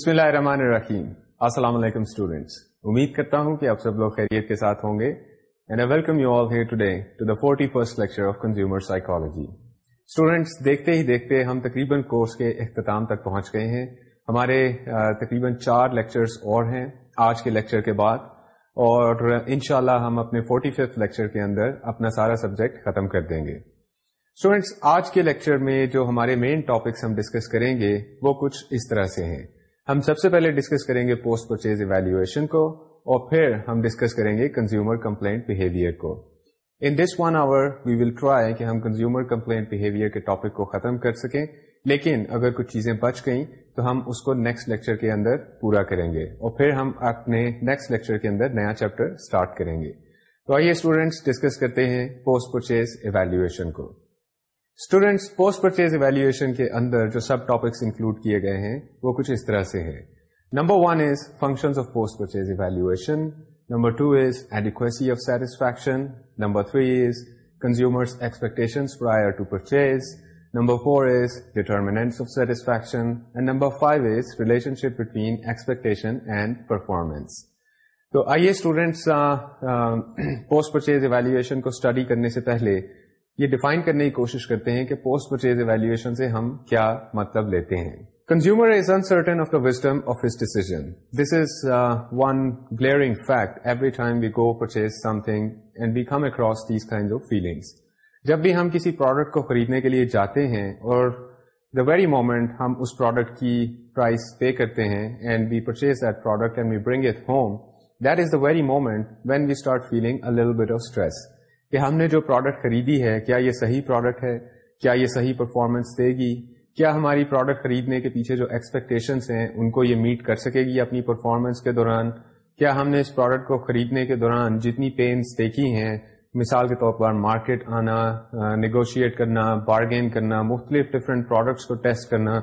بسم اللہ الرحمن الرحیم السلام علیکم اسٹوڈینٹس امید کرتا ہوں کہ آپ سب لوگ خیریت کے ساتھ ہوں گے and today forty first lecture of consumer psychology students دیکھتے ہی دیکھتے ہم تقریباً کورس کے اختتام تک پہنچ گئے ہیں ہمارے تقریباً چار لیکچرز اور ہیں آج کے لیکچر کے بعد اور انشاءاللہ ہم اپنے فورٹی ففتھ لیکچر کے اندر اپنا سارا سبجیکٹ ختم کر دیں گے اسٹوڈینٹس آج کے لیکچر میں جو ہمارے مین ٹاپکس ہم ڈسکس کریں گے وہ کچھ اس طرح سے ہیں ہم سب سے پہلے ڈسکس کریں گے پوسٹ پرچیز ایویلویشن کو اور پھر ہم ڈسکس کریں گے کنزیومر کمپلینٹ بہیویئر کو ان this one hour we will try کہ ہم کنزیومر کمپلینٹ بہیویئر کے ٹاپک کو ختم کر سکیں لیکن اگر کچھ چیزیں بچ گئیں تو ہم اس کو نیکسٹ لیکچر کے اندر پورا کریں گے اور پھر ہم اپنے نیکسٹ لیکچر کے اندر نیا چیپٹر اسٹارٹ کریں گے تو آئیے اسٹوڈینٹس ڈسکس کرتے ہیں پوسٹ پرچیز ایویلویشن کو اسٹوڈینٹس پوسٹ پرچیز ایویلویشن کے اندر جو سب ٹاپکس انکلوڈ کیے گئے ہیں وہ کچھ اس طرح سے number one is function of of post purchase evaluation number number two is is adequacy satisfaction three expectation prior to purchase number four is of satisfaction and number five is relationship between expectation and performance تو آئیے students post purchase evaluation کو study کرنے سے پہلے یہ define کرنے کی کوشش کرتے ہیں کہ پوسٹ پرچیز ایویلویشن سے ہم کیا مطلب لیتے ہیں consumer is uncertain of the wisdom of his decision this is one glaring fact every time we go purchase something and we come across these kind of feelings جب بھی ہم کسی پروڈکٹ کو خریدنے کے لیے جاتے ہیں اور دا ویری مومنٹ ہم اس پروڈکٹ کی پرائز پے کرتے ہیں and we purchase that product and we bring it home that is the very moment when we start feeling a love bit of stress کہ ہم نے جو پروڈکٹ خریدی ہے کیا یہ صحیح پروڈکٹ ہے کیا یہ صحیح پرفارمنس دے گی کیا ہماری پروڈکٹ خریدنے کے پیچھے جو ایکسپیکٹیشنس ہیں ان کو یہ میٹ کر سکے گی اپنی پرفارمنس کے دوران کیا ہم نے اس پروڈکٹ کو خریدنے کے دوران جتنی پینس دیکھی ہیں مثال کے طور پر مارکیٹ آنا نیگوشیٹ کرنا بارگین کرنا مختلف ڈفرینٹ پروڈکٹس کو ٹیسٹ کرنا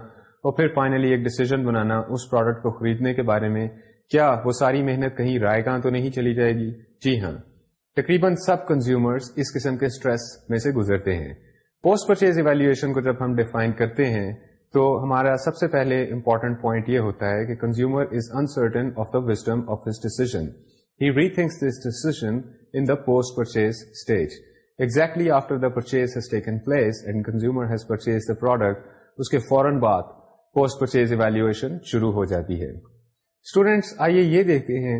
اور پھر فائنلی ایک ڈیسیزن بنانا اس پروڈکٹ کو خریدنے کے بارے میں کیا وہ ساری محنت کہیں رائے گاں تو نہیں چلی جائے گی جی ہاں تقریباً سب کنزیومر اس قسم کے میں سے گزرتے ہیں پوسٹ پرچیز ایویلویشن کو جب ہم ڈیفائن کرتے ہیں تو ہمارا سب سے پہلے امپورٹنٹ پوائنٹ یہ ہوتا ہے کہ consumer is uncertain of of the wisdom decision he rethinks this decision in the post purchase stage exactly after the purchase has taken place and consumer has purchase the product اس کے فوراً بعد post purchase evaluation شروع ہو جاتی ہے students آئیے یہ دیکھتے ہیں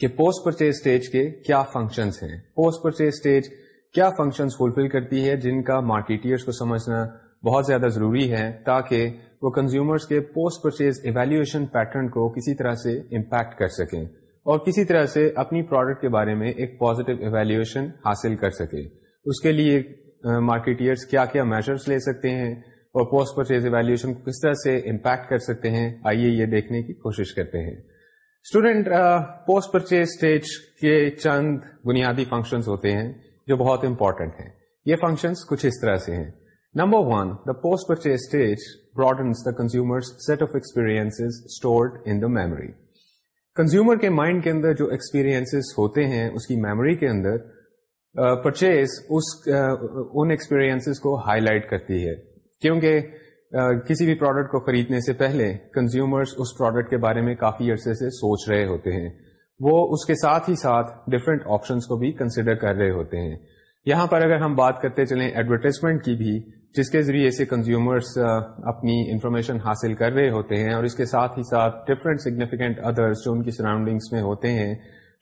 کہ پوسٹ پرچیز اسٹیج کے کیا فنکشنس ہیں پوسٹ پرچیز اسٹیج کیا فنکشنز فلفل کرتی ہے جن کا مارکیٹرس کو سمجھنا بہت زیادہ ضروری ہے تاکہ وہ کنزیومرس کے پوسٹ پرچیز ایویلویشن پیٹرن کو کسی طرح سے امپیکٹ کر سکیں اور کسی طرح سے اپنی پروڈکٹ کے بارے میں ایک پازیٹیو ایویلویشن حاصل کر سکے اس کے لیے مارکیٹرس کیا کیا میزرس لے سکتے ہیں اور پوسٹ پرچیز ایویلویشن کو کس طرح سے امپیکٹ کر سکتے ہیں آئیے یہ دیکھنے کی کوشش کرتے ہیں اسٹوڈینٹ پوسٹ پرچیز اسٹیج کے چند بنیادی فنکشن ہوتے ہیں جو بہت امپورٹینٹ ہیں یہ کچھ اس طرح سے ہیں number one the post purchase stage broadens the consumer set of experience stored in the memory consumer کے مائنڈ کے اندر جو ایکسپیرینس ہوتے ہیں اس کی میموری کے اندر پرچیز uh, uh, ان ایکسپیرینس کو ہائی لائٹ کرتی ہے کیونکہ کسی بھی پروڈکٹ کو خریدنے سے پہلے کنزیومرز اس پروڈکٹ کے بارے میں کافی عرصے سے سوچ رہے ہوتے ہیں وہ اس کے ساتھ ہی ساتھ ڈفرینٹ آپشنس کو بھی کنسیڈر کر رہے ہوتے ہیں یہاں پر اگر ہم بات کرتے چلیں ایڈورٹائزمنٹ کی بھی جس کے ذریعے سے کنزیومرس اپنی انفارمیشن حاصل کر رہے ہوتے ہیں اور اس کے ساتھ ہی ساتھ ڈفرینٹ سگنیفیکینٹ ادرس جو ان کی سراؤنڈنگس میں ہوتے ہیں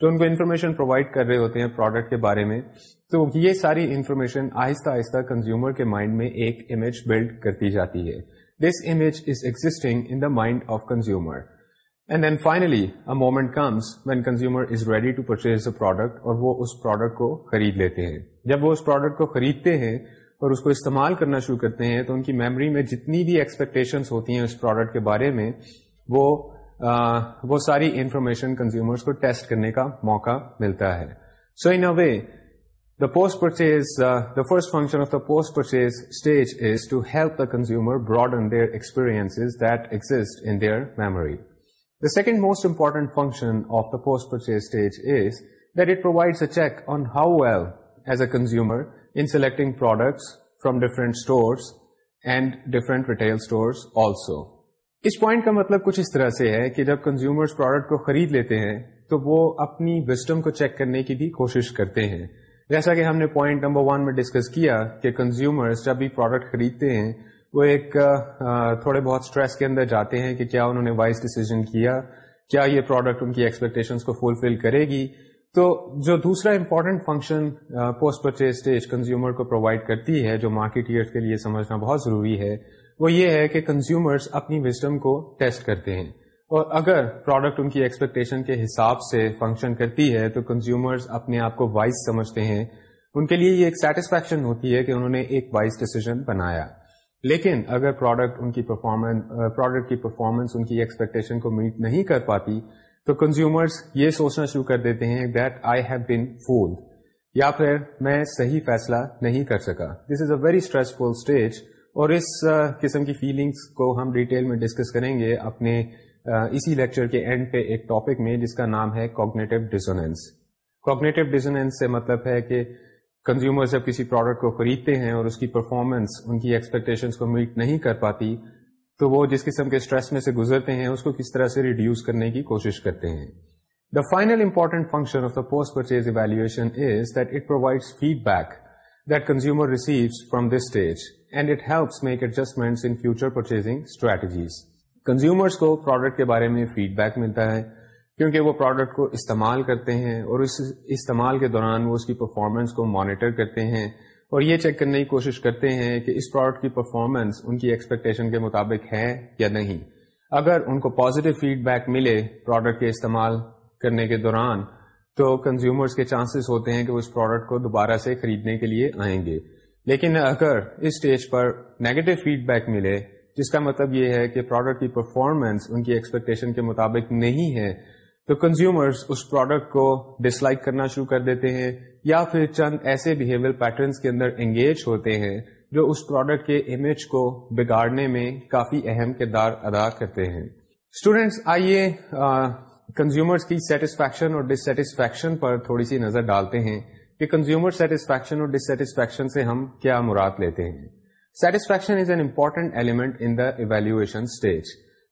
ان کو انفارمیشن پرووائڈ کر رہے ہوتے ہیں پروڈکٹ کے بارے میں تو یہ ساری انفارمیشن آہستہ آہستہ کنزیومر کے مائنڈ میں ایک امیج بلڈ کرتی جاتی ہے this image is existing in the mind of consumer and then finally a moment comes when consumer is ready to purchase a product اور وہ اس پروڈکٹ کو خرید لیتے ہیں جب وہ اس پروڈکٹ کو خریدتے ہیں اور اس کو استعمال کرنا شروع کرتے ہیں تو ان کی میموری میں جتنی بھی ایکسپیکٹیشن ہوتی ہیں اس پروڈکٹ کے بارے میں وہ وہ ساری انفارمیشن کنزیومرس کو ٹیسٹ کرنے کا موقع ملتا ہے so in way the post purchase the first function of the post purchase stage is to help the consumer broaden their experience that exist in their memory the second most important function of the post purchase stage is that it provides a check on how well as a consumer in selecting products from different stores and different retail stores also us point کا مطلب کچھ اس طرح سے ہے کہ جب consumer product کو خرید لیتے ہیں تو وہ اپنی وسٹم کو چیک کرنے کی بھی کوشش کرتے ہیں جیسا کہ ہم نے پوائنٹ نمبر ون میں ڈسکس کیا کہ کنزیومرز جب بھی پروڈکٹ خریدتے ہیں وہ ایک تھوڑے بہت اسٹریس کے اندر جاتے ہیں کہ کیا انہوں نے وائز ڈیسیزن کیا کیا یہ پروڈکٹ ان کی ایکسپیکٹیشن کو فلفل کرے گی تو جو دوسرا important function post purchase stage consumer کو پرووائڈ کرتی ہے جو مارکیٹ ایئرس کے لیے سمجھنا بہت ضروری ہے وہ یہ ہے کہ کنزیومرز اپنی وزڈم کو ٹیسٹ کرتے ہیں اور اگر پروڈکٹ ان کی ایکسپیکٹیشن کے حساب سے فنکشن کرتی ہے تو کنزیومرز اپنے آپ کو وائز سمجھتے ہیں ان کے لیے یہ ایک سیٹسفیکشن ہوتی ہے کہ انہوں نے ایک وائز ڈیسیزن بنایا لیکن اگر پروڈکٹ ان کی پرفارمنس پروڈکٹ کی پرفارمنس ان کی ایکسپیکٹیشن کو میٹ نہیں کر پاتی تو کنزیومرس یہ سوچنا شروع کر دیتے ہیں that I have been fooled یا پھر میں صحیح فیصلہ نہیں کر سکا this is a very stressful stage اور اس قسم کی فیلنگس کو ہم ڈیٹیل میں ڈسکس کریں گے اپنے اسی لیکچر کے اینڈ پہ ایک ٹاپک میں جس کا نام ہے کوگنیٹو ڈیزوننس کوگنیٹو ڈیزوننس سے مطلب ہے کہ کنزیومر جب کسی پروڈکٹ کو خریدتے ہیں اور اس کی پرفارمنس ان کی ایکسپیکٹیشنس کو میٹ نہیں کر پاتی تو وہ جس قسم کے اسٹریس میں سے گزرتے ہیں اس کو کس طرح سے ریڈیوز کرنے کی کوشش کرتے ہیں the final important function of the post purchase evaluation is that it provides feedback that consumer receives from this stage and it helps make adjustment in future purchasing strategies consumers کو product کے بارے میں feed back ملتا ہے کیونکہ وہ product کو استعمال کرتے ہیں اور اس استعمال کے دوران وہ اس کی پرفارمنس کو مانیٹر کرتے ہیں اور یہ چیک کرنے کی کوشش کرتے ہیں کہ اس پروڈکٹ کی پرفارمنس ان کی ایکسپیکٹیشن کے مطابق ہے یا نہیں اگر ان کو پازیٹیو فیڈ بیک ملے پروڈکٹ کے استعمال کرنے کے دوران تو کنزیومرس کے چانسز ہوتے ہیں کہ وہ اس پروڈکٹ کو دوبارہ سے خریدنے کے لیے آئیں گے لیکن اگر اس اسٹیج پر نیگیٹو فیڈ بیک ملے جس کا مطلب یہ ہے کہ پروڈکٹ کی پرفارمنس ان کی ایکسپیکٹیشن کے مطابق نہیں ہے تو کنزیومرز اس پروڈکٹ کو ڈس لائک کرنا شروع کر دیتے ہیں یا پھر چند ایسے بہیویئر پیٹرنس کے اندر انگیج ہوتے ہیں جو اس پروڈکٹ کے امیج کو بگاڑنے میں کافی اہم کردار ادا کرتے ہیں اسٹوڈینٹس آئیے کنزیومرز کی سیٹسفیکشن اور ڈسٹسفیکشن پر تھوڑی سی نظر ڈالتے ہیں کہ کنزیومر سیٹسفیکشن اور ڈسٹسفیکشن سے ہم کیا مراد لیتے ہیں satisfaction is an important element in the evaluation stage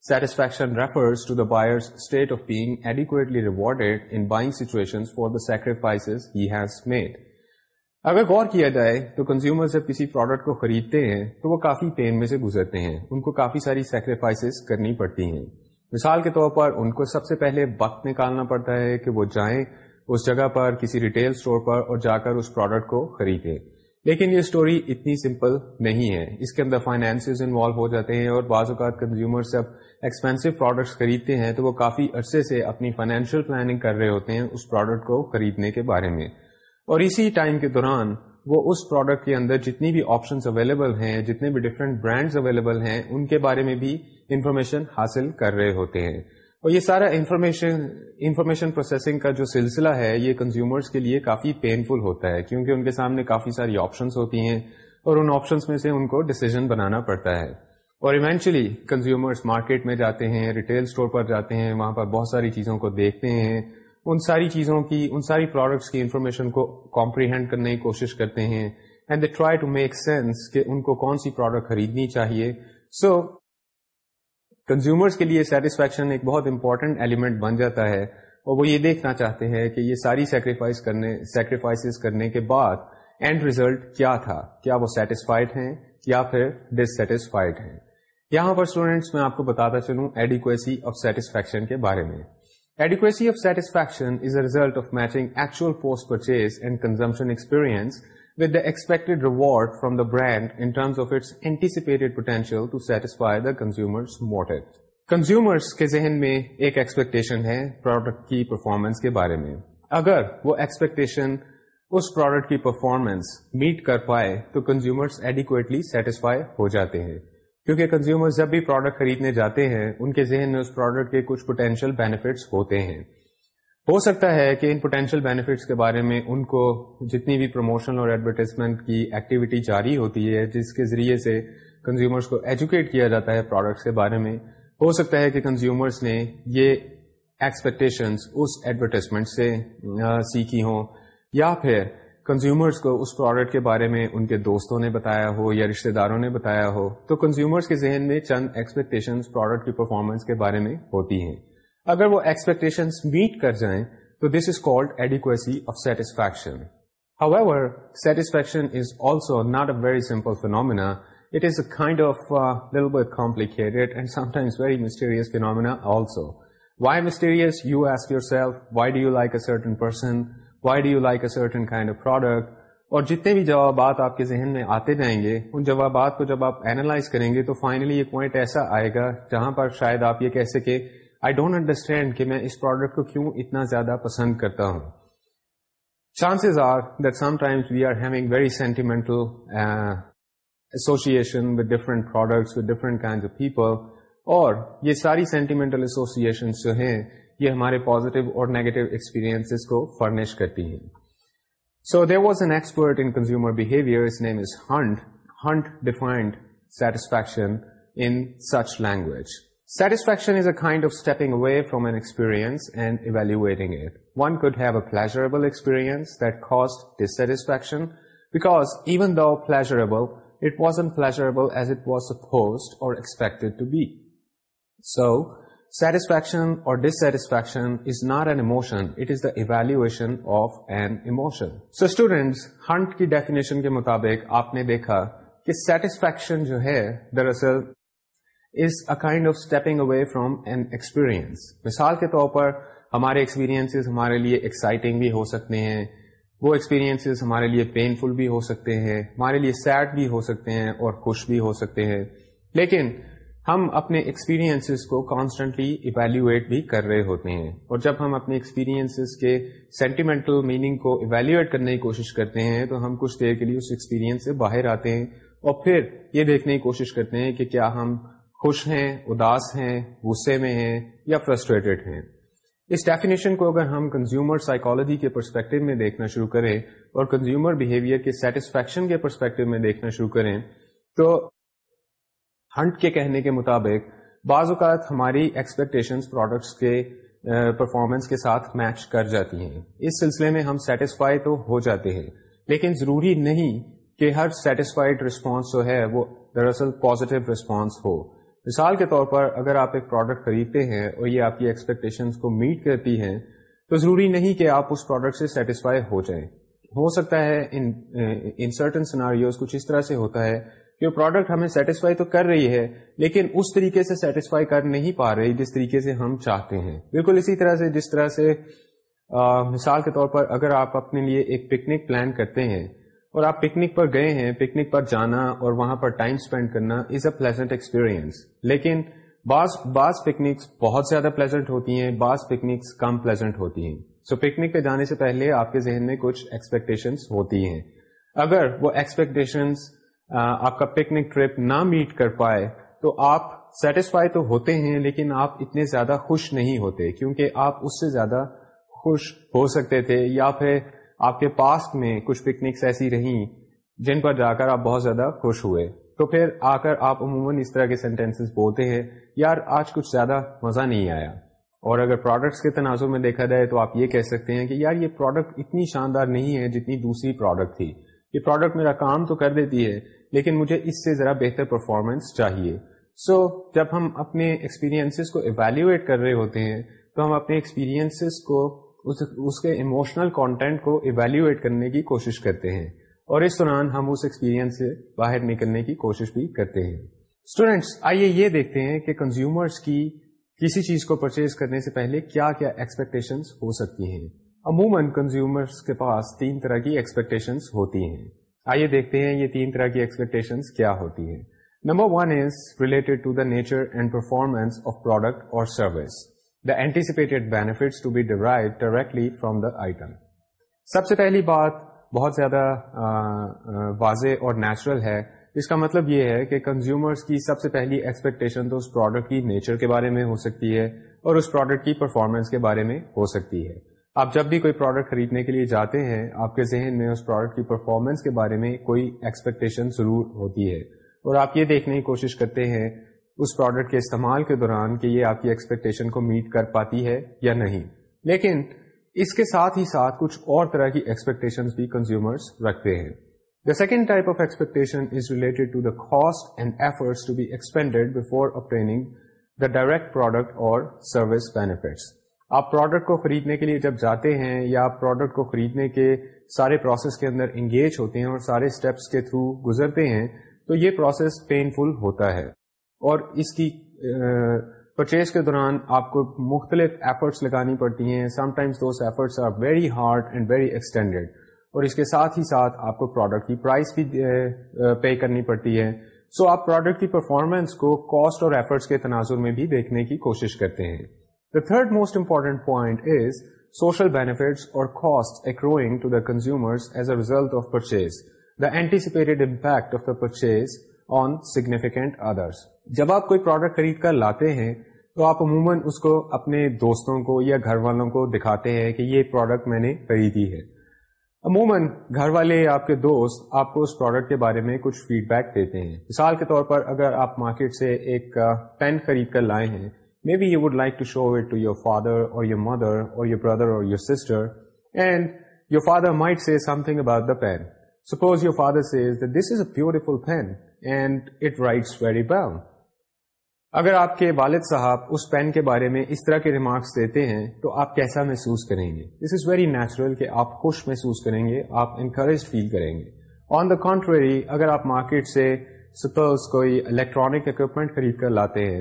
satisfaction refers to the buyer's state of being adequately rewarded in buying situation for the sacrifice he has made اگر غور کیا جائے تو کنزیومر جب کسی پروڈکٹ کو خریدتے ہیں تو وہ کافی پین میں سے گزرتے ہیں ان کو کافی ساری سیکریفائسز کرنی پڑتی ہیں مثال کے طور پر ان کو سب سے پہلے وقت نکالنا پڑتا ہے کہ وہ جائیں اس جگہ پر کسی ریٹیل اسٹور پر اور جا کر اس پروڈکٹ کو خریدے لیکن یہ سٹوری اتنی سمپل نہیں ہے اس کے اندر فائنینس انوالو ہو جاتے ہیں اور بعض اوقات کنزیومر جب ایکسپینسو پروڈکٹس خریدتے ہیں تو وہ کافی عرصے سے اپنی فائنینشیل پلاننگ کر رہے ہوتے ہیں اس پروڈکٹ کو خریدنے کے بارے میں اور اسی ٹائم کے دوران وہ اس پروڈکٹ کے اندر جتنی بھی آپشنس اویلیبل ہیں جتنے بھی ڈفرینٹ برانڈز اویلیبل ہیں ان کے بارے میں بھی انفارمیشن حاصل کر رہے ہوتے ہیں اور یہ سارا انفارمیشن انفارمیشن پروسیسنگ کا جو سلسلہ ہے یہ کنزیومرز کے لیے کافی پینفل ہوتا ہے کیونکہ ان کے سامنے کافی ساری آپشنس ہوتی ہیں اور ان آپشنس میں سے ان کو ڈسیزن بنانا پڑتا ہے اور ایونچولی کنزیومرس مارکیٹ میں جاتے ہیں ریٹیل اسٹور پر جاتے ہیں وہاں پر بہت ساری چیزوں کو دیکھتے ہیں ان ساری چیزوں کی ان ساری پروڈکٹس کی انفارمیشن کو کمپریہینڈ کرنے کی کوشش کرتے ہیں and they try to make sense کہ ان کو کون سی پروڈکٹ خریدنی چاہیے سو so, کے لیے سیٹسفیکشن ایک بہت امپورٹنٹ ایلیمنٹ بن جاتا ہے اور وہ یہ دیکھنا چاہتے ہیں کہ یہ ساری سیکریفائس کرنے سیکریفائسز کرنے کے بعد اینڈ ریزلٹ کیا تھا کیا وہ سیٹسفائڈ ہیں یا پھر ڈسٹسفائڈ ہیں یہاں پر اسٹوڈینٹس میں آپ کو بتاتا چلوں ایڈیکویسی آف سیٹسفیکشن کے بارے میں adequacy of satisfaction is a result of matching actual post purchase and consumption experience میں ایکسپٹیشن ہے پروڈکٹ کی پرفارمنس کے بارے میں اگر وہ ایکسپیکٹن اس پروڈکٹ کی پرفارمنس میٹ کر پائے تو کنزیومر ایڈیکویٹلی سیٹسفائی ہو جاتے ہیں کیونکہ کنزیومر جب بھی پروڈکٹ خریدنے جاتے ہیں ان کے ذہن میں اس پروڈکٹ کے کچھ پوٹینشیل بیٹس ہوتے ہیں ہو سکتا ہے کہ ان پوٹینشیل بینیفٹس کے بارے میں ان کو جتنی بھی پروموشن اور ایڈورٹیزمنٹ کی ایکٹیویٹی جاری ہوتی ہے جس کے ذریعے سے کنزیومرس کو ایجوکیٹ کیا جاتا ہے پروڈکٹس کے بارے میں ہو سکتا ہے کہ کنزیومرس نے یہ ایکسپیکٹیشنس اس ایڈورٹیزمنٹ سے سیکھی ہوں یا پھر کنزیومرس کو اس پروڈکٹ کے بارے میں ان کے دوستوں نے بتایا ہو یا رشتے داروں نے بتایا ہو تو کنزیومرس کے ذہن میں چند ایکسپیکٹیشنس پروڈکٹ کی پرفارمنس کے بارے میں ہوتی ہیں اگر وہ ایکسپیکٹیشن میٹ کر جائیں تو this is adequacy of satisfaction phenomenon you ask yourself why do you like person why do you like of product اور جتنے بھی جوابات آپ کے ذہن میں آتے جائیں گے ان جوابات کو جب آپ اینالائز کریں گے تو پوائنٹ ایسا آئے گا جہاں پر شاید آپ یہ کہہ سکے آئی ڈونٹ انڈرسٹینڈ کہ میں اس پروڈکٹ کو کیوں اتنا زیادہ پسند کرتا ہوں chances are that sometimes we are having very sentimental association with different products with different kind of people اور یہ ساری سینٹیمنٹل ایسوسیشن جو ہیں یہ ہمارے پازیٹیو اور نیگیٹو ایکسپیرینس کو فرنیش کرتی ہیں so there was an expert in consumer behaviour name is Hunt Hunt defined satisfaction in such language satisfaction اور dissatisfaction is not an emotion it is داشن of emotion سو students Hunt کی definition کے مطابق آپ نے دیکھا کہ سیٹسفیکشن جو ہے دراصل kind of stepping away from an experience. مثال کے طور پر ہمارے experiences ہمارے لیے ایکسائٹنگ بھی ہو سکتے ہیں وہ experiences ہمارے لیے پینفل بھی ہو سکتے ہیں ہمارے لیے سیڈ بھی ہو سکتے ہیں اور خوش بھی ہو سکتے ہیں لیکن ہم اپنے ایکسپیرینسز کو کانسٹنٹلی ایویلویٹ بھی کر رہے ہوتے ہیں اور جب ہم اپنے ایکسپیرینسز کے سینٹیمنٹل میننگ کو ایویلویٹ کرنے کی کوشش کرتے ہیں تو ہم کچھ دیر کے لیے اس ایکسپیرینس سے باہر آتے ہیں اور پھر یہ دیکھنے کی کوشش کرتے ہیں کہ کیا ہم خوش ہیں اداس ہیں غصے میں ہیں یا فرسٹریٹڈ ہیں اس ڈیفینیشن کو اگر ہم کنزیومر سائیکالوجی کے پرسپیکٹو میں دیکھنا شروع کریں اور کنزیومر بیہیویئر کے سیٹسفیکشن کے پرسپیکٹو میں دیکھنا شروع کریں تو ہنٹ کے کہنے کے مطابق بعض اوقات ہماری ایکسپیکٹیشن پروڈکٹس کے پرفارمنس کے ساتھ میچ کر جاتی ہیں اس سلسلے میں ہم سیٹسفائی تو ہو جاتے ہیں لیکن ضروری نہیں کہ ہر سیٹسفائیڈ رسپانس جو ہے وہ دراصل پازیٹیو رسپانس ہو مثال کے طور پر اگر آپ ایک پروڈکٹ خریدتے ہیں اور یہ آپ کی ایکسپیکٹیشنس کو میٹ کرتی ہیں تو ضروری نہیں کہ آپ اس پروڈکٹ سے سیٹسفائی ہو جائیں ہو سکتا ہے ان سرٹن سناریوز کچھ اس طرح سے ہوتا ہے کہ وہ پروڈکٹ ہمیں سیٹسفائی تو کر رہی ہے لیکن اس طریقے سے سیٹسفائی کر نہیں پا رہی جس طریقے سے ہم چاہتے ہیں بالکل اسی طرح سے جس طرح سے آ, مثال کے طور پر اگر آپ اپنے لیے ایک پکنک پلان کرتے ہیں اور آپ پکنک پر گئے ہیں پکنک پر جانا اور وہاں پر ٹائم اسپینڈ کرنا از اے پلیزنٹ ایکسپیرئنس لیکن بعض بعض پکنکس بہت زیادہ پلیزنٹ ہوتی ہیں بعض پکنکس کم پلیزنٹ ہوتی ہیں سو پکنک پہ جانے سے پہلے آپ کے ذہن میں کچھ ایکسپیکٹیشنس ہوتی ہیں اگر وہ ایکسپیکٹیشنس آپ کا پکنک ٹرپ نہ میٹ کر پائے تو آپ سیٹسفائی تو ہوتے ہیں لیکن آپ اتنے زیادہ خوش نہیں ہوتے کیونکہ آپ اس سے زیادہ خوش ہو سکتے تھے یا پھر آپ کے پاس میں کچھ پکنکس ایسی رہیں جن پر جا کر آپ بہت زیادہ خوش ہوئے تو پھر آ کر آپ عموماً اس طرح کے سینٹینسز بولتے ہیں یار آج کچھ زیادہ مزہ نہیں آیا اور اگر پروڈکٹس کے تنازع میں دیکھا جائے تو آپ یہ کہہ سکتے ہیں کہ یار یہ پروڈکٹ اتنی شاندار نہیں ہے جتنی دوسری پروڈکٹ تھی یہ پروڈکٹ میرا کام تو کر دیتی ہے لیکن مجھے اس سے ذرا بہتر پرفارمنس چاہیے سو so, جب ہم اپنے ایکسپیرینسز کو ایویلیویٹ کر رہے ہوتے ہیں تو ہم اپنے ایکسپیرینسز کو اس کے ایموشنل کانٹینٹ کو ایویلویٹ کرنے کی کوشش کرتے ہیں اور اس دوران ہم اس ایکسپیرئنس سے باہر نکلنے کی کوشش بھی کرتے ہیں اسٹوڈینٹس آئیے یہ دیکھتے ہیں کہ کنزیومرس کی کسی چیز کو پرچیز کرنے سے پہلے کیا کیا ایکسپیکٹیشنس ہو سکتی ہیں عموماً کنزیومرس کے پاس تین طرح کی ایکسپیکٹیشنس ہوتی ہیں آئیے دیکھتے ہیں یہ تین طرح کی ایکسپیکٹیشن کیا ہوتی ہیں number one is related to the nature and performance of product اور service the anticipated to be derived directly from the item سب سے پہلی بات بہت زیادہ واضح اور نیچرل ہے اس کا مطلب یہ ہے کہ کنزیومرس کی سب سے پہلی ایکسپیکٹیشن تو اس پروڈکٹ کی نیچر کے بارے میں ہو سکتی ہے اور اس پروڈکٹ کی پرفارمنس کے بارے میں ہو سکتی ہے آپ جب بھی کوئی پروڈکٹ خریدنے کے لیے جاتے ہیں آپ کے ذہن میں اس پروڈکٹ کی پرفارمنس کے بارے میں کوئی ایکسپیکٹیشن ضرور ہوتی ہے اور آپ یہ دیکھنے کی کوشش کرتے ہیں اس پروڈکٹ کے استعمال کے دوران کہ یہ آپ کی ایکسپیکٹیشن کو میٹ کر پاتی ہے یا نہیں لیکن اس کے ساتھ ہی ساتھ کچھ اور طرح کی ایکسپیکٹیشن بھی کنزیومرس رکھتے ہیں the second type of expectation is related to the cost and efforts to be expended before obtaining the direct product اور سروس بینیفٹس آپ پروڈکٹ کو خریدنے کے لیے جب جاتے ہیں یا آپ پروڈکٹ کو خریدنے کے سارے پروسیس کے اندر انگیج ہوتے ہیں اور سارے اسٹیپس کے تھرو گزرتے ہیں تو یہ پروسیس پینفل ہوتا ہے اور اس کی پرچیز کے دوران آپ کو مختلف ایفرٹس لگانی پڑتی ہیں some those efforts are very hard and very extended اور اس کے ساتھ ہی ساتھ آپ کو پروڈکٹ کی پرائز بھی پے کرنی پڑتی ہے سو آپ پروڈکٹ کی پرفارمنس کو کاسٹ اور ایفرٹس کے تناظر میں بھی دیکھنے کی کوشش کرتے ہیں the third most important point is social benefits اور cost accruing to the consumer as a result of purchase the anticipated impact of the purchase on significant others جب آپ کوئی پروڈکٹ خرید کر لاتے ہیں تو آپ عموماً اس کو اپنے دوستوں کو یا گھر والوں کو دکھاتے ہیں کہ یہ پروڈکٹ میں نے خریدی ہے عموماً گھر والے آپ کے دوست آپ کو اس پروڈکٹ کے بارے میں کچھ فیڈ بیک دیتے ہیں مثال کے طور پر اگر آپ مارکیٹ سے ایک پین خرید کر لائے ہیں may be you would like to show it to your father اور یور مدر اور یور بردر اور your sister and your father might say something about the pen suppose your father say this is a beautiful pen and it writes very اگر آپ کے والد صاحب اس pain کے بارے میں اس طرح کے ریمارکس دیتے ہیں تو آپ کیسا محسوس کریں گے دس از ویری نیچرل کہ آپ خوش محسوس کریں گے آپ انکریج فیل کریں گے آن دا کانٹریری اگر آپ مارکیٹ سے سپوز کوئی الیکٹرانک اکوپمنٹ خرید کر لاتے ہیں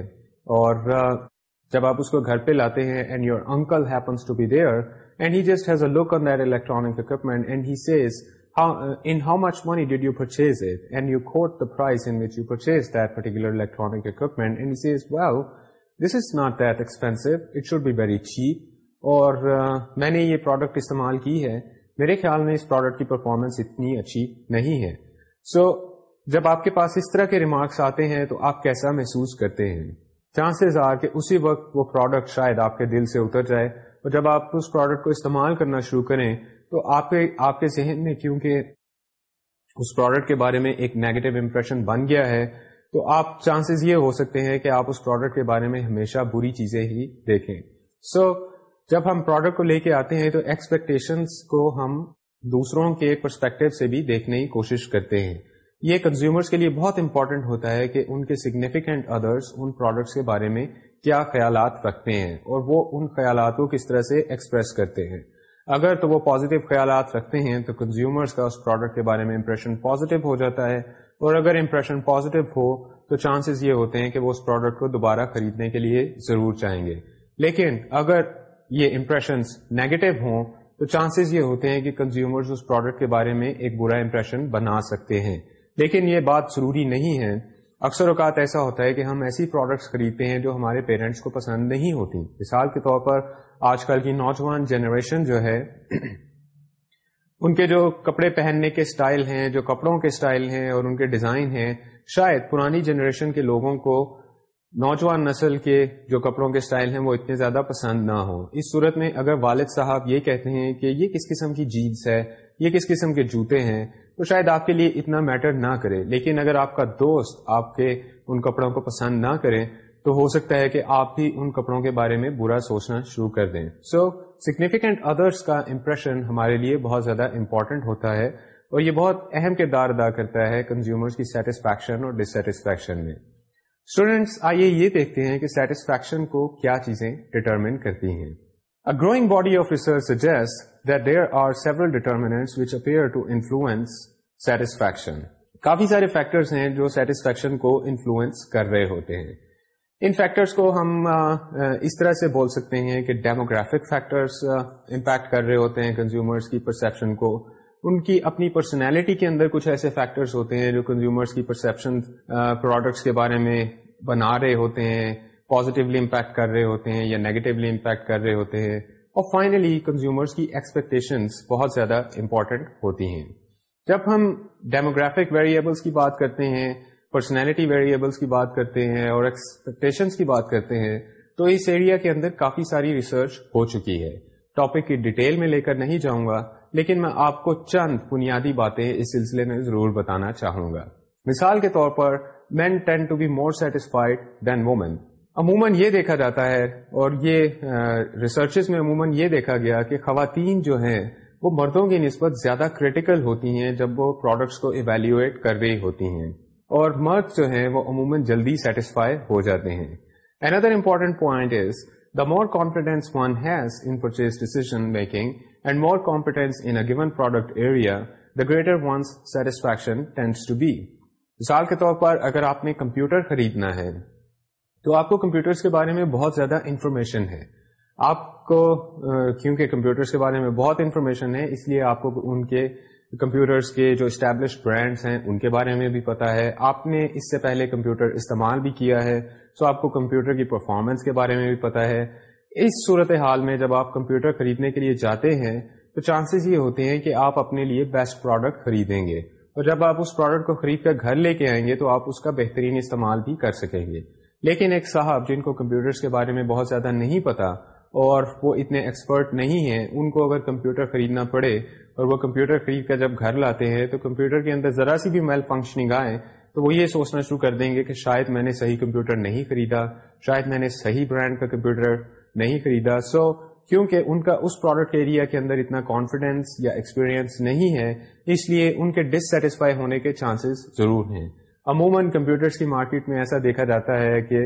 اور جب آپ اس کو گھر پہ لاتے ہیں and your uncle happens to be there and he just has a look on that electronic equipment and he says how, uh, in how much money did you purchase it? And you quote the price in which you purchased that particular electronic equipment, and he says, well, this is not that expensive. It should be very cheap. اور میں نے یہ product استعمال کی ہے میرے خیال میں اس پروڈکٹ کی پرفارمنس اتنی اچھی نہیں ہے سو جب آپ کے پاس اس طرح کے ریمارکس آتے ہیں تو آپ کیسا محسوس کرتے ہیں چانسز آر کہ اسی وقت وہ پروڈکٹ شاید آپ کے دل سے اتر جائے اور جب آپ اس پروڈکٹ کو استعمال کرنا شروع کریں تو آپ کے آپ کے ذہن میں کیونکہ اس پروڈکٹ کے بارے میں ایک نیگیٹو امپریشن بن گیا ہے تو آپ چانسز یہ ہو سکتے ہیں کہ آپ اس پروڈکٹ کے بارے میں ہمیشہ بری چیزیں ہی دیکھیں سو so, جب ہم پروڈکٹ کو لے کے آتے ہیں تو ایکسپیکٹیشنس کو ہم دوسروں کے پرسپیکٹو سے بھی دیکھنے کی کوشش کرتے ہیں یہ کنزیومرس کے لیے بہت امپورٹنٹ ہوتا ہے کہ ان کے سگنیفیکینٹ ادرس ان پروڈکٹس کے بارے میں کیا خیالات رکھتے ہیں اور وہ ان خیالات کو کس طرح سے ایکسپریس کرتے ہیں اگر تو وہ پازیٹیو خیالات رکھتے ہیں تو کنزیومرز کا اس پروڈکٹ کے بارے میں امپریشن پازیٹیو ہو جاتا ہے اور اگر امپریشن پازیٹیو ہو تو چانسز یہ ہوتے ہیں کہ وہ اس پروڈکٹ کو دوبارہ خریدنے کے لیے ضرور چاہیں گے لیکن اگر یہ امپریشنس نیگیٹو ہوں تو چانسز یہ ہوتے ہیں کہ کنزیومرز اس پروڈکٹ کے بارے میں ایک برا امپریشن بنا سکتے ہیں لیکن یہ بات ضروری نہیں ہے اکثر اوقات ایسا ہوتا ہے کہ ہم ایسی پروڈکٹس خریدتے ہیں جو ہمارے پیرنٹس کو پسند نہیں ہوتی مثال کے طور پر آج کل کی نوجوان جنریشن جو ہے ان کے جو کپڑے پہننے کے سٹائل ہیں جو کپڑوں کے سٹائل ہیں اور ان کے ڈیزائن ہیں شاید پرانی جنریشن کے لوگوں کو نوجوان نسل کے جو کپڑوں کے سٹائل ہیں وہ اتنے زیادہ پسند نہ ہوں اس صورت میں اگر والد صاحب یہ کہتے ہیں کہ یہ کس قسم کی جینس ہے یہ کس قسم کے جوتے ہیں تو شاید آپ کے لیے اتنا میٹر نہ کرے لیکن اگر آپ کا دوست آپ کے ان کپڑوں کو پسند نہ کرے تو ہو سکتا ہے کہ آپ بھی ان کپڑوں کے بارے میں برا سوچنا شروع کر دیں سو سگنیفیکینٹ ادرس کا امپریشن ہمارے لیے بہت زیادہ امپورٹنٹ ہوتا ہے اور یہ بہت اہم کردار ادا کرتا ہے کنزیومرز کی سیٹسفیکشن اور ڈسٹسفیکشن میں اسٹوڈینٹس آئیے یہ دیکھتے ہیں کہ سیٹسفیکشن کو کیا چیزیں ڈٹرمن کرتی ہیں growing body of suggest that there are several determinants which appear to influence satisfaction. کافی سارے فیکٹرس ہیں جو سیٹسفیکشن کو انفلوئنس کر رہے ہوتے ہیں ان فیکٹرس کو ہم اس طرح سے بول سکتے ہیں کہ ڈیموگرافک فیکٹرس امپیکٹ کر رہے ہوتے ہیں کنزیومرس کی پرسپشن کو ان کی اپنی پرسنالٹی کے اندر کچھ ایسے فیکٹرس ہوتے ہیں جو کنزیومرس کی پرسپشن پروڈکٹس کے بارے میں بنا رہے ہوتے ہیں پازیٹیولی امپیکٹ کر رہے ہوتے ہیں یا نیگیٹیولی امپیکٹ کر رہے ہوتے ہیں اور فائنلی کنزیومرس کی ایکسپیکٹیشن بہت زیادہ امپورٹنٹ ہوتی ہیں جب ہم ڈیموگرافک ویریبلس کی بات کرتے ہیں پرسنالٹی ویریبلس کی بات کرتے ہیں اور ایکسپیکٹیشنس کی بات کرتے ہیں تو اس ایریا کے اندر کافی ساری ریسرچ ہو چکی ہے ٹاپک کی ڈیٹیل میں لے کر نہیں جاؤں گا لیکن میں آپ کو چند بنیادی باتیں اس سلسلے میں ضرور بتانا چاہوں گا مثال کے طور پر men tend to be more satisfied than women عموماً یہ دیکھا جاتا ہے اور یہ ریسرچز میں عموماً یہ دیکھا گیا کہ خواتین جو ہیں وہ مردوں کی نسبت زیادہ کریٹیکل ہوتی ہیں جب وہ پروڈکٹس کو ایویلویٹ کر رہی ہوتی ہیں اور مرد جو ہیں وہ عموماً جلدی سیٹسفائی ہو جاتے ہیں another important point is the more confidence one has in purchase decision making and more confidence in given product area the greater one's satisfaction tends to be مثال کے طور پر اگر آپ نے کمپیوٹر خریدنا ہے تو آپ کو کمپیوٹرس کے بارے میں بہت زیادہ انفارمیشن ہے آپ کو کیونکہ کمپیوٹرس کے بارے میں بہت انفارمیشن ہے اس لیے آپ کو ان کے کمپیوٹرس کے جو اسٹیبلش برانڈس ہیں ان کے بارے میں بھی پتا ہے آپ نے اس سے پہلے کمپیوٹر استعمال بھی کیا ہے سو آپ کو کمپیوٹر کی پرفارمنس کے بارے میں بھی پتا ہے اس صورت حال میں جب آپ کمپیوٹر خریدنے کے لیے جاتے ہیں تو چانسز یہ ہوتے ہیں کہ آپ اپنے لیے بیسٹ پروڈکٹ خریدیں گے اور جب آپ اس پروڈکٹ کو خرید کر گھر لے کے آئیں گے تو آپ اس کا بہترین استعمال بھی کر سکیں گے لیکن ایک صاحب جن کو کمپیوٹرز کے بارے میں بہت زیادہ نہیں پتا اور وہ اتنے ایکسپرٹ نہیں ہیں ان کو اگر کمپیوٹر خریدنا پڑے اور وہ کمپیوٹر خرید کر جب گھر لاتے ہیں تو کمپیوٹر کے اندر ذرا سی بھی میل فنکشننگ آئے تو وہ یہ سوچنا شروع کر دیں گے کہ شاید میں نے صحیح کمپیوٹر نہیں خریدا شاید میں نے صحیح برانڈ کا کمپیوٹر نہیں خریدا سو so, کیونکہ ان کا اس پروڈکٹ ایریا کے اندر اتنا کانفیڈینس یا ایکسپیرئنس نہیں ہے اس لیے ان کے ڈس سیٹسفائی ہونے کے چانسز ضرور ہیں عموماً کمپیوٹرس کی مارکیٹ میں ایسا دیکھا جاتا ہے کہ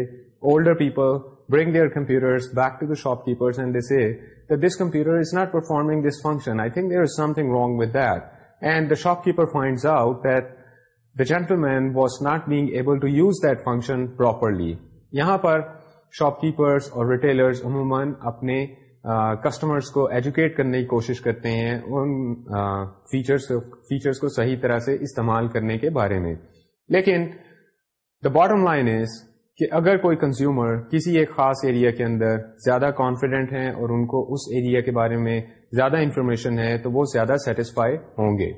older people bring their computer the shopkeeper this is is not performing function I think there something wrong with that and finds out that the gentleman was not being able to use that function properly یہاں پر shopkeepers اور retailers عموماً اپنے customers کو educate کرنے کی کوشش کرتے ہیں ان فیچرس کو صحیح طرح سے استعمال کرنے کے بارے میں لیکن دا باٹم لائن از کہ اگر کوئی کنزیومر کسی ایک خاص ایریا کے اندر زیادہ کانفیڈنٹ ہیں اور ان کو اس ایریا کے بارے میں زیادہ انفارمیشن ہے تو وہ زیادہ سیٹسفائی ہوں گے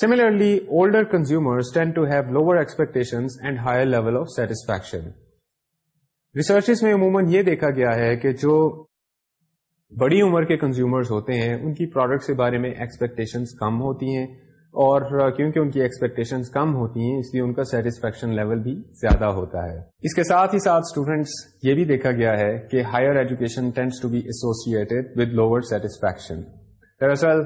similarly older consumer tend to have lower expectation and higher level of satisfaction researches میں عموماً یہ دیکھا گیا ہے کہ جو بڑی عمر کے کنزیومرز ہوتے ہیں ان کی پروڈکٹس کے بارے میں ایکسپیکٹیشن کم ہوتی ہیں اور کیونکہ ان کی ایکسپیکٹیشن کم ہوتی ہیں اس لیے ان کا سیٹسفیکشن لیول بھی زیادہ ہوتا ہے اس کے ساتھ ہی ساتھ اسٹوڈینٹس یہ بھی دیکھا گیا ہے کہ higher education tends to be with lower satisfaction دراصل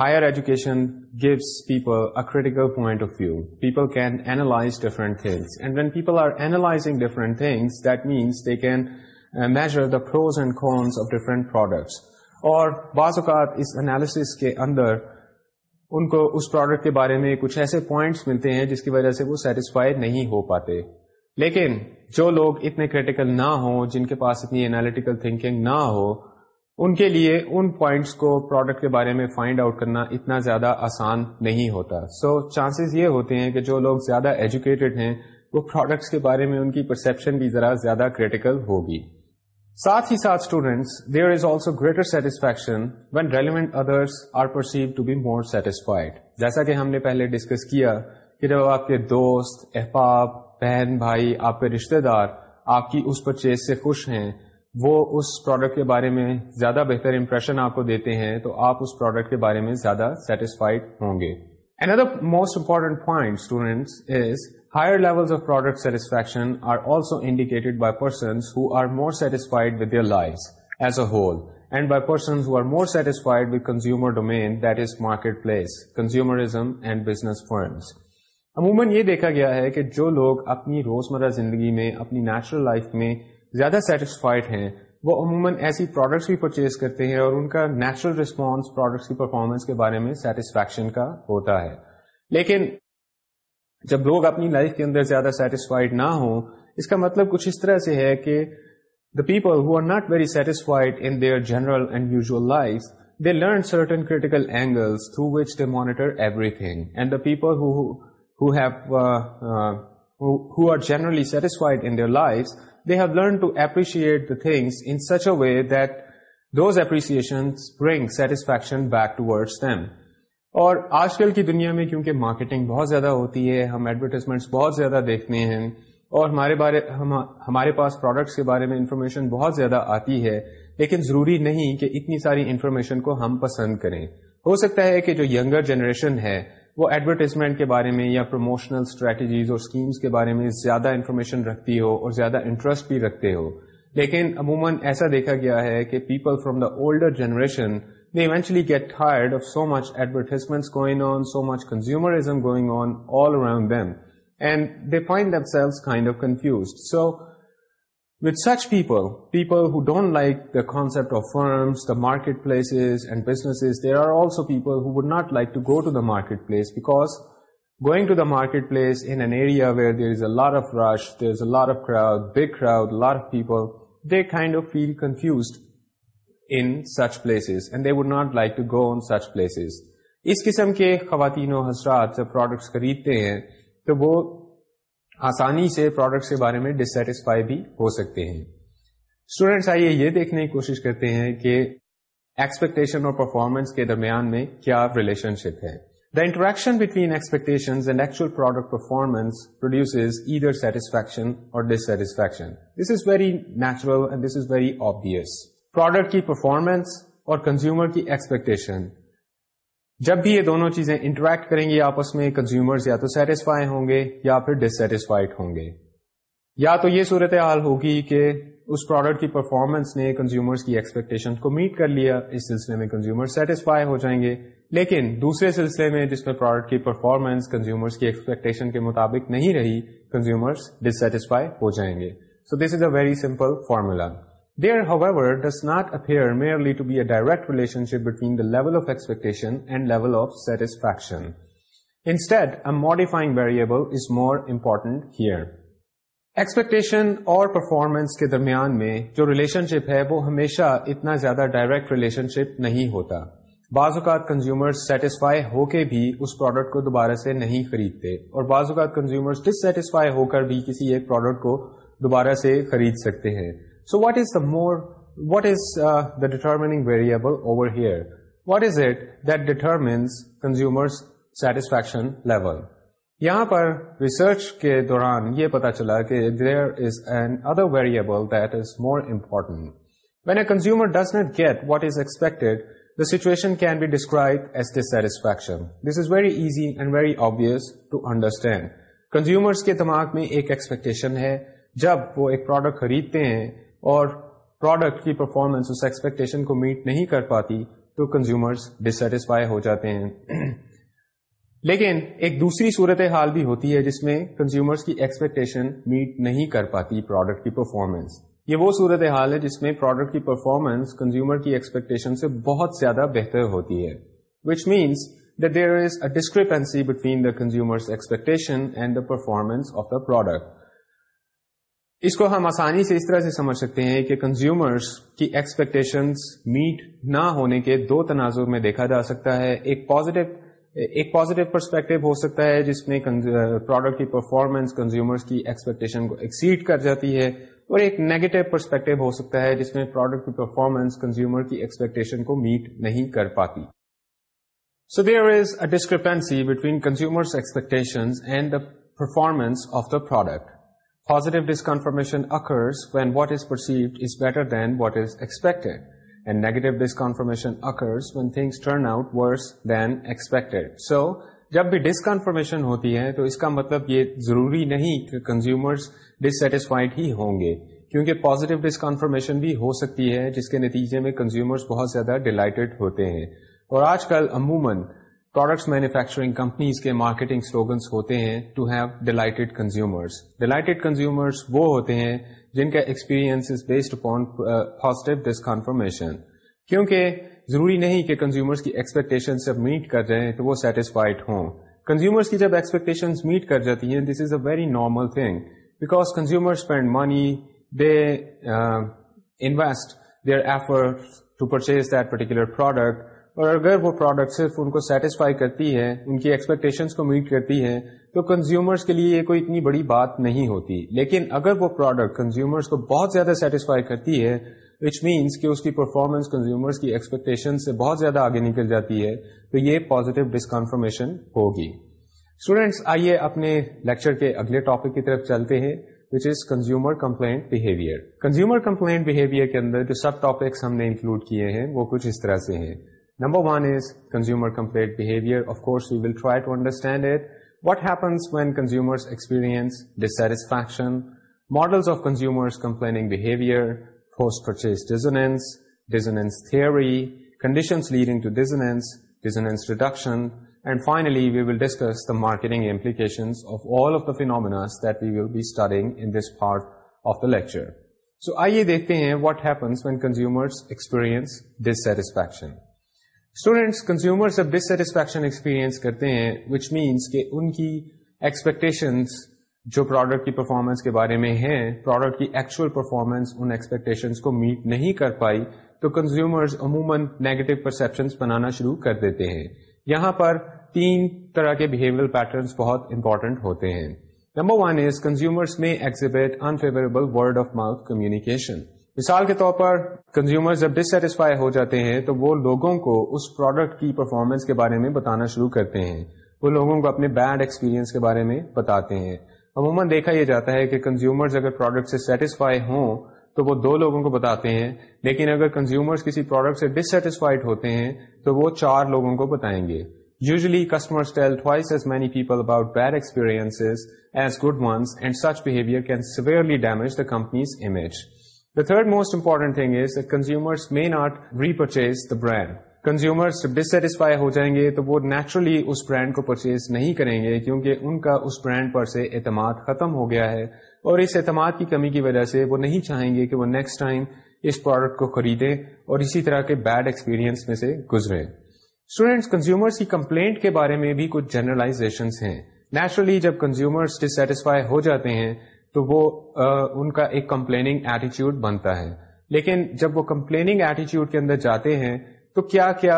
higher education gives people critical point of view people can analyse different things and when people are analysing different things that means they can measure the pros and cons of different products اور بعض اوقات اس analysis کے اندر ان کو اس product کے بارے میں کچھ ایسے پوائنٹس ملتے ہیں جس کی وجہ سے وہ سیٹسفائی نہیں ہو پاتے لیکن جو لوگ اتنے کریٹیکل نہ ہوں جن کے پاس اتنی انالیٹیکل تھنکنگ نہ ہو ان کے لیے ان پوائنٹس کو پروڈکٹ کے بارے میں فائنڈ آؤٹ کرنا اتنا زیادہ آسان نہیں ہوتا سو so, چانسز یہ ہوتے ہیں کہ جو لوگ زیادہ ایجوکیٹڈ ہیں وہ پروڈکٹس کے بارے میں ان کی پرسیپشن بھی ذرا زیادہ کریٹیکل ہوگی ساتھ ساتھ ہی students is also greater satisfaction when relevant others are perceive to be more satisfied جیسا کہ ہم نے پہلے ڈسکس کیا کہ جب آپ کے دوست احباب بہن بھائی آپ کے رشتے دار آپ کی اس پرچیز سے خوش ہیں وہ اس پروڈکٹ کے بارے میں زیادہ بہتر امپریشن آپ کو دیتے ہیں تو آپ اس پروڈکٹ کے بارے میں زیادہ سیٹسفائڈ ہوں گے another most important point higher levels of product satisfaction and business funds عموماً یہ دیکھا گیا ہے کہ جو لوگ اپنی روزمرہ زندگی میں اپنی نیچرل لائف میں زیادہ سیٹسفائڈ ہیں وہ عموماً ایسی پروڈکٹس بھی پرچیز کرتے ہیں اور ان کا نیچرل ریسپانس پروڈکٹس کی پرفارمنس کے بارے میں سیٹسفیکشن کا ہوتا ہے لیکن جب لوگ اپنی لائف کے اندر زیادہ سیٹسفائڈ نہ ہوں اس کا مطلب کچھ اس طرح سے ہے کہ the people who are not very in their general and usual life they learn certain critical through which they monitor everything and the people have learn to appreciate a a way that those bring back to towards them اور آج کل کی دنیا میں کیونکہ marketing بہت زیادہ ہوتی ہے ہم ایڈورٹیزمنٹس بہت زیادہ دیکھتے ہیں اور ہمارے بارے ہم ہمارے پاس پروڈکٹس کے بارے میں انفارمیشن بہت زیادہ آتی ہے لیکن ضروری نہیں کہ اتنی ساری انفارمیشن کو ہم پسند کریں ہو سکتا ہے کہ جو ینگر جنریشن ہے وہ ایڈورٹیزمنٹ کے بارے میں یا پروموشنل اسٹریٹجیز اور اسکیمس کے بارے میں زیادہ انفارمیشن رکھتی ہو اور زیادہ انٹرسٹ بھی رکھتے ہو لیکن عموماً ایسا دیکھا گیا ہے کہ people from the older generation They eventually get tired of so much advertisements going on, so much consumerism going on all around them. And they find themselves kind of confused. So with such people, people who don't like the concept of firms, the marketplaces and businesses, there are also people who would not like to go to the marketplace, because going to the marketplace in an area where there is a lot of rush, there's a lot of crowd, big crowd, a lot of people, they kind of feel confused in such places and they would not like to go on such places اس قسم کے خواتین و حضرات جب products خریدتے ہیں تو وہ آسانی سے پروڈکٹس کے بارے میں ڈسٹسفائی بھی ہو سکتے ہیں اسٹوڈینٹس آئیے یہ دیکھنے کی کوشش کرتے ہیں کہ ایکسپیکٹیشن اور پرفارمنس کے درمیان میں کیا ریلیشن شپ ہے the interaction between expectation and actual product performance produce either satisfaction اور ڈسٹسفیکشن پروڈکٹ کی پرفارمنس اور کنزیومر کی ایکسپیکٹیشن جب بھی یہ دونوں چیزیں انٹریکٹ کریں گی آپس میں کنزیومر یا تو سیٹسفائی ہوں گے یا پھر ڈسٹسفائیڈ ہوں گے یا تو یہ صورت حال ہوگی کہ اس پروڈکٹ کی پرفارمنس نے کنزیومر کی ایکسپیکٹیشن کو میٹ کر لیا اس سلسلے میں کنزیومر سیٹسفائی ہو جائیں گے لیکن دوسرے سلسلے میں جس میں پروڈکٹ کی پرفارمنس کنزیومر کی ایکسپیکٹیشن کے مطابق نہیں رہی کنزیومر ڈسٹسفائی ہو جائیں گے so this is a very simple formula There, however, does not appear merely to be a a direct relationship between the level level of of expectation and satisfaction. Instead, modifying variable is more important here. Expectation اور performance کے درمیان میں جو relation شپ ہے وہ ہمیشہ اتنا زیادہ ڈائریکٹ ریلیشن شپ نہیں ہوتا بعض اوقات کنزیومر سیٹسفائی ہو کے بھی اس پروڈکٹ کو دوبارہ سے نہیں خریدتے اور بعض اوقات کنزیومر ڈس سیٹسفائی ہو کر بھی کسی ایک پروڈکٹ کو دوبارہ سے خرید سکتے ہیں what is the more what is the determining variable over here what is it determines consumer satisfaction level یہاں پر ریسرچ کے دوران یہ پتا چلا کہ there is another variable that is more important when a consumer does not get what is expected the situation can be described as dissatisfaction this is very easy and very obvious to understand consumers کے دماغ میں ایک expectation ہے جب وہ ایک product خریدتے ہیں اور پروڈکٹ کی پرفارمنس اس ایکسپیکٹیشن کو میٹ نہیں کر پاتی تو کنزیومرز ڈسٹسفائی ہو جاتے ہیں لیکن ایک دوسری صورت حال بھی ہوتی ہے جس میں کنزیومرز کی ایکسپیکٹیشن میٹ نہیں کر پاتی پروڈکٹ کی پرفارمنس یہ وہ صورت حال ہے جس میں پروڈکٹ کی پرفارمنس کنزیومر کی ایکسپیکٹیشن سے بہت زیادہ بہتر ہوتی ہے which means there is a discrepancy between the consumer's expectation and the performance of the product اس کو ہم آسانی سے اس طرح سے سمجھ سکتے ہیں کہ کنزیومرز کی ایکسپیکٹیشنز میٹ نہ ہونے کے دو تناظر میں دیکھا جا سکتا ہے ایک پازیٹو ایک پرسپیکٹو ہو سکتا ہے جس میں پروڈکٹ کی پرفارمنس کنزیومرز کی ایکسپیکٹیشن کو ایکسیڈ کر جاتی ہے اور ایک نیگیٹو پرسپیکٹو ہو سکتا ہے جس میں پروڈکٹ کی پرفارمنس کنزیومر کی ایکسپیکٹیشن کو میٹ نہیں کر پاتی so there is a discrepancy between consumers expectation and the performance of the product Positive disconfirmation occurs when what is perceived is better than what is expected. And negative disconfirmation occurs when things turn out worse than expected. So, جب بھی ڈسکنفرمیشن ہوتی ہے تو اس کا مطلب یہ ضروری نہیں کہ کنزیومرز ڈسٹسفائڈ ہی ہوں گے کیونکہ پازیٹیو ڈسکنفرمیشن بھی ہو سکتی ہے جس کے نتیجے میں کنزیومرز بہت زیادہ ڈیلائٹڈ ہوتے ہیں اور آج کل عموماً پروڈکٹس مینوفیکچرنگ کمپنیز کے مارکیٹنگ سلوگنس ہوتے ہیں to have delighted consumers delighted consumers وہ ہوتے ہیں جن کا experience based upon positive disconfirmation کیونکہ ضروری نہیں کہ کنزیومرس کی ایکسپیکٹیشن جب میٹ کر رہے ہیں تو وہ سیٹسفائڈ ہوں کنزیومرس کی جب ایکسپیکٹیشن میٹ کر جاتی ہیں this is a very normal thing because consumer spend money they invest their effort purchase that particular product اور اگر وہ پروڈکٹ صرف ان کو سیٹسفائی کرتی ہے ان کی ایکسپیکٹیشنس کو میٹ کرتی ہے تو کنزیومرس کے لیے یہ کوئی اتنی بڑی بات نہیں ہوتی لیکن اگر وہ پروڈکٹ کنزیومرس کو بہت زیادہ سیٹسفائی کرتی ہے وچ مینس کہ اس کی پرفارمنس کنزیومرس کی ایکسپیکٹیشن سے بہت زیادہ آگے نکل جاتی ہے تو یہ پازیٹیو ڈسکنفرمیشن ہوگی اسٹوڈینٹس آئیے اپنے لیکچر کے اگلے ٹاپک کی طرف چلتے ہیں which is consumer complaint behaviour consumer complaint behaviour کے اندر جو سب ٹاپکس ہم نے انکلوڈ کیے ہیں وہ کچھ اس طرح سے ہیں نمبر ون ازمرسینڈ کنزیومرس ماڈلسنس لیڈنگ ریڈکشن سو آئیے دیکھتے ہیں what happens when consumers experience dissatisfaction students consumer dissatisfaction experience کرتے ہیں وچ مینس کہ ان کی ایکسپیکٹیشنس جو پروڈکٹ کی پرفارمنس کے بارے میں ہیں پروڈکٹ کی ایکچوئل پرفارمنس ان ایکسپیکٹیشنس کو میٹ نہیں کر پائی تو کنزیومرز عموماً نیگیٹو پرسپشنس بنانا شروع کر دیتے ہیں یہاں پر تین طرح کے بہیویئر پیٹرنس بہت امپورٹنٹ ہوتے ہیں نمبر ون از کنزیومرس میں exhibit unfavourable word of mouth communication مثال کے طور پر کنزیومر جب ڈسٹسفائی ہو جاتے ہیں تو وہ لوگوں کو اس پروڈکٹ کی پرفارمنس کے بارے میں بتانا شروع کرتے ہیں وہ لوگوں کو اپنے بیڈ ایکسپیرینس کے بارے میں بتاتے ہیں عموماً دیکھا یہ جاتا ہے کہ کنزیومر پروڈکٹ سے سیٹسفائی ہوں تو وہ دو لوگوں کو بتاتے ہیں لیکن اگر کنزیومر کسی پروڈکٹ سے ڈسٹسفائیڈ ہوتے ہیں تو وہ چار لوگوں کو بتائیں گے usually customer about bad experience as good ones and such behaviour can severely damage the company's image The third most important thing is that consumers may not repurchase the brand. Consumers dissatisfy ہو جائیں گے تو وہ naturally اس brand کو purchase نہیں کریں گے کیونکہ ان کا اس برانڈ پر سے اعتماد ختم ہو گیا ہے اور اس اعتماد کی کمی کی وجہ سے وہ نہیں چاہیں گے کہ وہ نیکسٹ ٹائم اس پروڈکٹ کو خریدیں اور اسی طرح کے بیڈ ایکسپیرئنس میں سے گزریں اسٹوڈینٹس کنزیومرس کی کمپلینٹ کے بارے میں بھی کچھ جرنلائزیشن ہیں نیچرلی جب کنزیومرس ڈسٹسفائی ہو جاتے ہیں تو وہ ان کا ایک کمپلیننگ ایٹیچیوڈ بنتا ہے لیکن جب وہ کمپلیننگ ایٹیچیوڈ کے اندر جاتے ہیں تو کیا کیا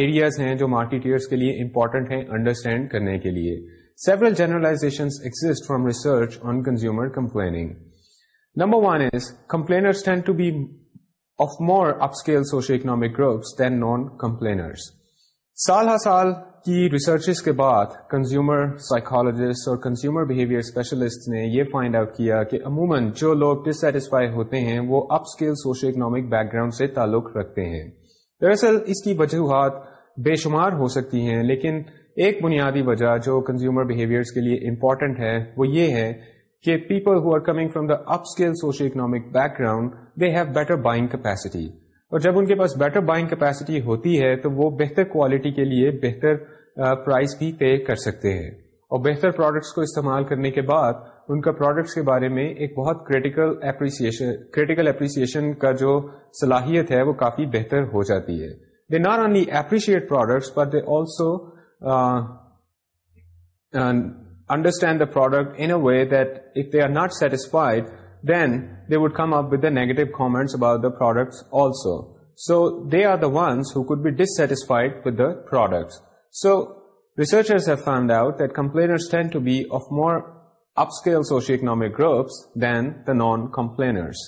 ایریاز ہیں ہیں جو مارکیٹرس کے لیے امپورٹنٹ انڈرسٹینڈ کرنے کے لیے several generalisation from research on consumer complaining number one is complainers to be of more upscale socioeconomic groups than non complainers سال ہر سال کی ریسرچز کے بعد کنزیومر سائیکالوجسٹ اور کنزیومر بہیویئر اسپیشلسٹ نے یہ فائنڈ آؤٹ کیا کہ عموماً جو لوگ ڈسٹسفائی ہوتے ہیں وہ upscale socioeconomic background سے تعلق رکھتے ہیں دراصل اس کی وجوہات بے شمار ہو سکتی ہیں لیکن ایک بنیادی وجہ جو کنزیومر بہیویئرس کے لیے امپورٹنٹ ہے وہ یہ ہے کہ people who are coming from the upscale social economic background they have better buying capacity اور جب ان کے پاس بیٹر بائنگ کیپیسٹی ہوتی ہے تو وہ بہتر کوالٹی کے لیے بہتر پرائز بھی پے کر سکتے ہیں اور بہتر پروڈکٹس کو استعمال کرنے کے بعد ان کا پروڈکٹس کے بارے میں ایک بہت کریٹیکل کریٹیکل اپریسیشن اپریسیشن کا جو صلاحیت ہے وہ کافی بہتر ہو جاتی ہے they not only appreciate products but they also understand the product in a way that if they are not satisfied then they would come up with the negative comments about the products also. So they are the ones who could be dissatisfied with the products. So researchers have found out that complainers tend to be of more upscale socioeconomic groups than the non-complainers.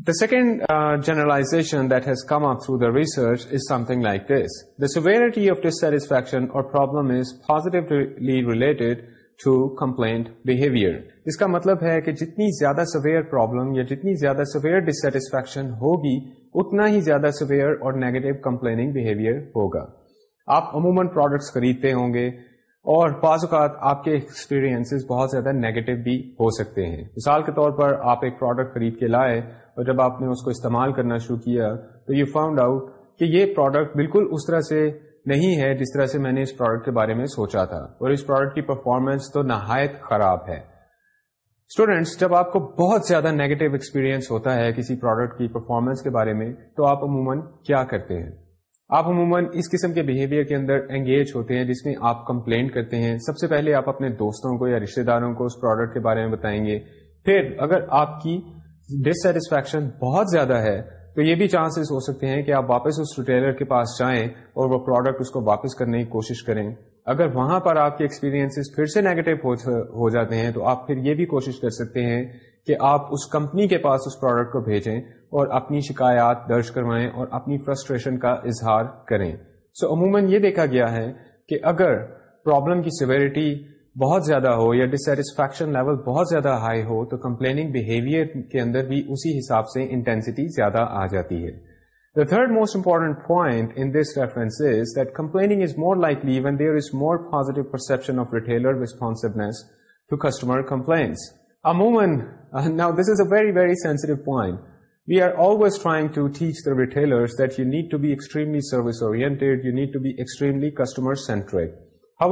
The second uh, generalization that has come up through the research is something like this. The severity of dissatisfaction or problem is positively related مطلب ہے جتنی زیادہ ہوگی اتنا ہی زیادہ اور negative behaviour ہوگا آپ عموماً پروڈکٹس خریدتے ہوں گے اور بعض اوقات آپ کے ایکسپیرئنس بہت زیادہ نیگیٹو بھی ہو سکتے ہیں مثال کے طور پر آپ ایک پروڈکٹ خرید کے لائے اور جب آپ نے اس کو استعمال کرنا شروع کیا تو یو فاؤنڈ آؤٹ کہ یہ پروڈکٹ بالکل اس طرح سے نہیں ہے جس طرح سے میں نے اس پروڈکٹ کے بارے میں سوچا تھا اور اس پروڈکٹ کی پرفارمنس تو نہایت خراب ہے اسٹوڈینٹس جب آپ کو بہت زیادہ نیگیٹو ایکسپیرئنس ہوتا ہے کسی پروڈکٹ کی پرفارمنس کے بارے میں تو آپ عموماً کیا کرتے ہیں آپ عموماً اس قسم کے بہیویئر کے اندر انگیج ہوتے ہیں جس میں آپ کمپلینٹ کرتے ہیں سب سے پہلے آپ اپنے دوستوں کو یا رشتے داروں کو اس پروڈکٹ کے بارے میں بتائیں گے پھر اگر آپ کی ڈسٹسفیکشن بہت زیادہ ہے تو یہ بھی چانسز ہو سکتے ہیں کہ آپ واپس اس ریٹیلر کے پاس جائیں اور وہ پروڈکٹ اس کو واپس کرنے کی کوشش کریں اگر وہاں پر آپ کے ایکسپیرینس پھر سے نیگیٹو ہو جاتے ہیں تو آپ پھر یہ بھی کوشش کر سکتے ہیں کہ آپ اس کمپنی کے پاس اس پروڈکٹ کو بھیجیں اور اپنی شکایات درج کروائیں اور اپنی فرسٹریشن کا اظہار کریں سو so, عموماً یہ دیکھا گیا ہے کہ اگر پرابلم کی سویئرٹی بہت زیادہ ہو یا ڈسٹسفیکشن لیول بہت زیادہ ہائی ہو تو کمپلیننگ بہیویئر کے اندر بھی اسی حساب سے انٹینسٹی زیادہ آ جاتی ہے the third most important point in this reference that complaining is more likely when there is more positive perception of retailer responsiveness to customer complaints امومن now this is a very very sensitive point we are always trying to teach the retailers that you need to be extremely service oriented you need to be extremely customer centric جس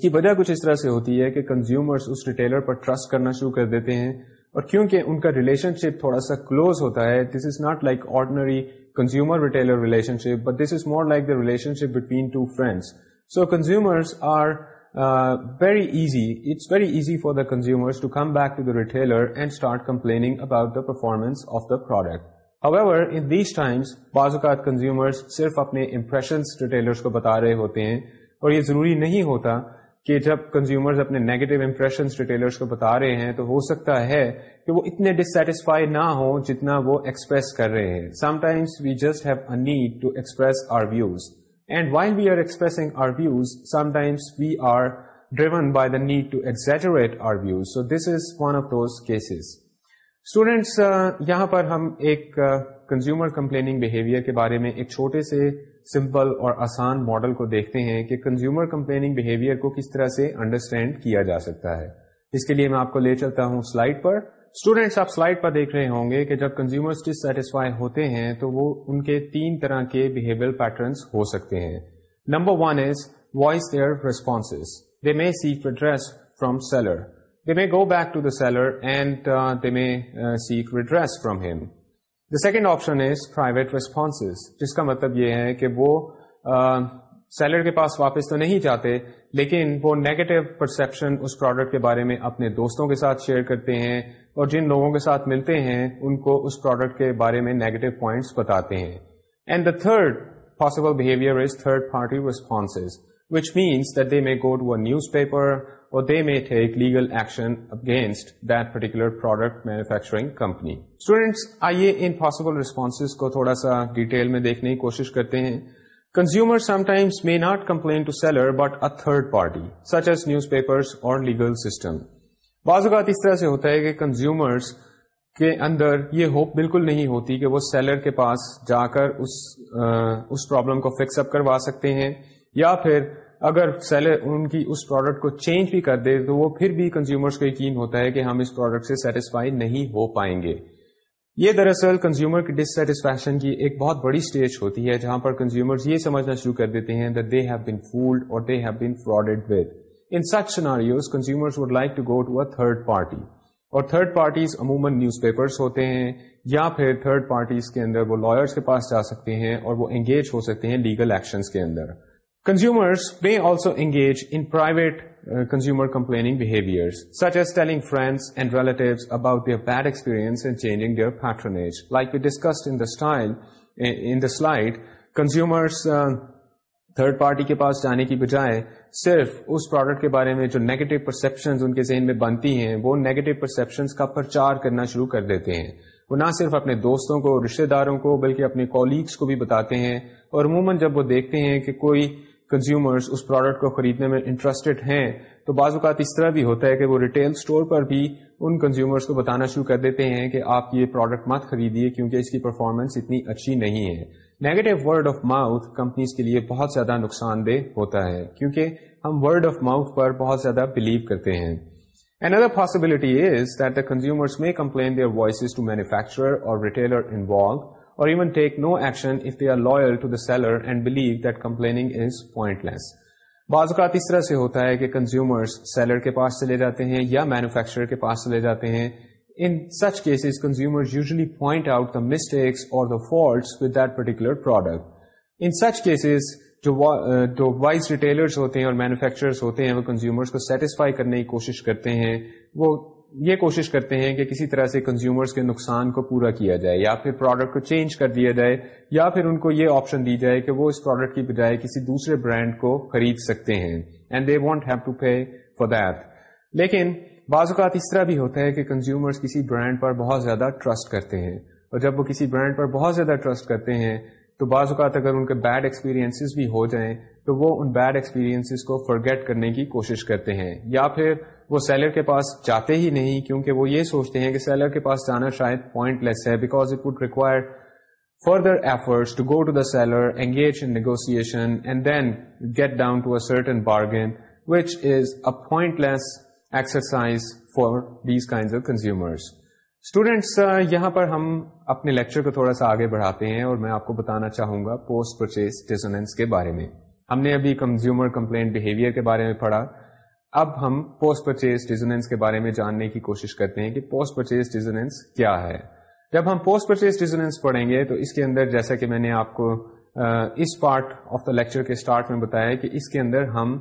کی وجہ اس طرح سے ہوتی ہے کہ consumer اس ریٹیلر پر ٹرسٹ کرنا شروع کر دیتے ہیں اور کیونکہ ان کا ریلیشن شپ تھوڑا سا کلوز ہوتا ہے this is not like ordinary consumer retailer relationship but this is more like the relation to friends so consumers are very easy it's very easy for the to come back to the retailer and start complaining about the performance of the product However, in these times, بعض اوقات consumer صرف اپنے impressions retailer کو بتا رہے ہوتے ہیں اور یہ ضروری نہیں ہوتا کہ جب کنزیومر اپنے نیگیٹو impressions ریٹیلرس کو بتا رہے ہیں تو ہو سکتا ہے کہ وہ اتنے ڈسٹسفائی نہ ہوں جتنا وہ ایکسپریس کر رہے ہیں sometimes we just have a need to express our views ہم ایک کنزیومر بہیویئر کے بارے میں ایک چھوٹے سے سمپل اور آسان ماڈل کو دیکھتے ہیں کہ کنزیومر کمپلیننگ بہیویئر کو کس طرح سے انڈرسٹینڈ کیا جا سکتا ہے اس کے لیے میں آپ کو لے چلتا ہوں سلائڈ پر اسٹوڈینٹس آپ سلائڈ پر دیکھ رہے ہوں گے کہ جب کنزیومرس ڈسٹسفائی ہوتے ہیں تو وہ ان کے تین طرح کے بہیویئر پیٹرنس ہو سکتے ہیں number one is voice their response may seek redress from seller they may go back to the seller and they may seek redress from him the second option is private response جس کا مطلب یہ ہے کہ وہ seller کے پاس واپس تو نہیں جاتے لیکن وہ نیگیٹو پرسپشن اس پروڈکٹ کے بارے میں اپنے دوستوں کے ساتھ شیئر کرتے ہیں اور جن لوگوں کے ساتھ ملتے ہیں ان کو اس پروڈکٹ کے بارے میں نیگیٹو پوائنٹس بتاتے ہیں and the third possible behaviour is third party response which means that they may go to a newspaper اور they may take legal action against that particular product manufacturing company students آئیے ان possible responses کو تھوڑا سا detail میں دیکھنے کی کوشش کرتے ہیں Consumers sometimes may not complain to seller but a third party, such as newspapers or legal system. بعض اوقات اس طرح سے ہوتا ہے کہ کنزیومرس کے اندر یہ ہوپ بالکل نہیں ہوتی کہ وہ سیلر کے پاس جا کر اس اس پرابلم کو فکس اپ کروا سکتے ہیں یا پھر اگر سیلر ان کی اس پروڈکٹ کو چینج بھی کر دے تو وہ پھر بھی کنزیومرس کو یقین ہوتا ہے کہ ہم اس پروڈکٹ سے سیٹسفائی نہیں ہو پائیں گے یہ دراصل کنزیومر کی ڈسٹسفیکشن کی ایک بہت بڑی اسٹیج ہوتی ہے جہاں پر کنزیومرز یہ سمجھنا شروع کر دیتے ہیں دے ہیو بین فولڈ اور they have been frauded with in such would like to to go third party اور تھرڈ پارٹیز عموماً نیوز پیپرس ہوتے ہیں یا پھر تھرڈ پارٹیز کے اندر وہ لائرس کے پاس جا سکتے ہیں اور وہ انگیج ہو سکتے ہیں لیگل ایکشن کے اندر may also engage in private consumer complaining complaints such as telling friends and relatives about their bad experience and changing their patronage like you discussed in the style in the slide consumers third party کے پاس جانے کی بجائے صرف اس product کے بارے میں جو نیگیٹو پرسپشن ان کے ذہن میں بنتی ہیں وہ نیگیٹو پرسپشن کا پرچار کرنا شروع کر دیتے ہیں وہ نہ صرف اپنے دوستوں کو رشتے داروں کو بلکہ اپنے کولیگس کو بھی بتاتے ہیں اور عموماً جب وہ دیکھتے ہیں کہ کوئی کنزیومرز اس پروڈکٹ کو خریدنے میں انٹرسٹڈ ہیں تو بعض اوقات اس طرح بھی ہوتا ہے کہ وہ ریٹیل سٹور پر بھی ان کنزیومرز کو بتانا شروع کر دیتے ہیں کہ آپ یہ پروڈکٹ مت خریدیے کیونکہ اس کی پرفارمنس اتنی اچھی نہیں ہے negative word of mouth companies کے لیے بہت زیادہ نقصان دہ ہوتا ہے کیونکہ ہم ورڈ آف ماؤتھ پر بہت زیادہ بلیو کرتے ہیں consumer complain their voices to manufacturer اور ریٹیلر اور بعض اوقات اس طرح سے ہوتا ہے کہ کنزیومر سیلر کے پاس چلے جاتے ہیں یا مینوفیکچرر کے پاس چلے جاتے ہیں In such cases, consumers usually point out the mistakes or the faults with that particular product. In such cases, جو وائز ریٹیلرس ہوتے ہیں اور مینوفیکچررس ہوتے ہیں وہ کنزیومرس کو سیٹسفائی کرنے کی کوشش کرتے ہیں وہ یہ کوشش کرتے ہیں کہ کسی طرح سے کنزیومرز کے نقصان کو پورا کیا جائے یا پھر پروڈکٹ کو چینج کر دیا جائے یا پھر ان کو یہ آپشن دی جائے کہ وہ اس پروڈکٹ کی بجائے کسی دوسرے برانڈ کو خرید سکتے ہیں and they want have to pay for that لیکن بعض اوقات اس طرح بھی ہوتا ہے کہ کنزیومرز کسی برانڈ پر بہت زیادہ ٹرسٹ کرتے ہیں اور جب وہ کسی برانڈ پر بہت زیادہ ٹرسٹ کرتے ہیں تو بعض اوقات اگر ان کے بیڈ ایکسپیرینس بھی ہو جائیں تو وہ ان بیڈ ایکسپیرینس کو فرگیٹ کرنے کی کوشش کرتے ہیں یا پھر وہ سیلر کے پاس جاتے ہی نہیں کیونکہ وہ یہ سوچتے ہیں کہ سیلر کے پاس جانا شاید پوائنٹ لیس ہے because it would require further effort to the seller engage negotiation and then get down bargain which is a pointless یہاں پر ہم اپنے لیکچر کو تھوڑا سا آگے بڑھاتے ہیں اور میں آپ کو بتانا چاہوں گا پوسٹ پرچیز کے بارے میں ہم نے ابھی کنزیومر کمپلینٹ بہیویئر کے بارے میں پڑھا اب ہم پوسٹ پرچیز ڈیزوینس کے بارے میں جاننے کی کوشش کرتے ہیں کہ پوسٹ پرچیز ڈیز کیا ہے جب ہم پوسٹ پرچیز ڈیزوینس پڑھیں گے تو اس کے اندر جیسا کہ میں نے آپ کو اس پارٹ آف دا لیکچر کے اسٹارٹ میں بتایا کہ اس کے اندر ہم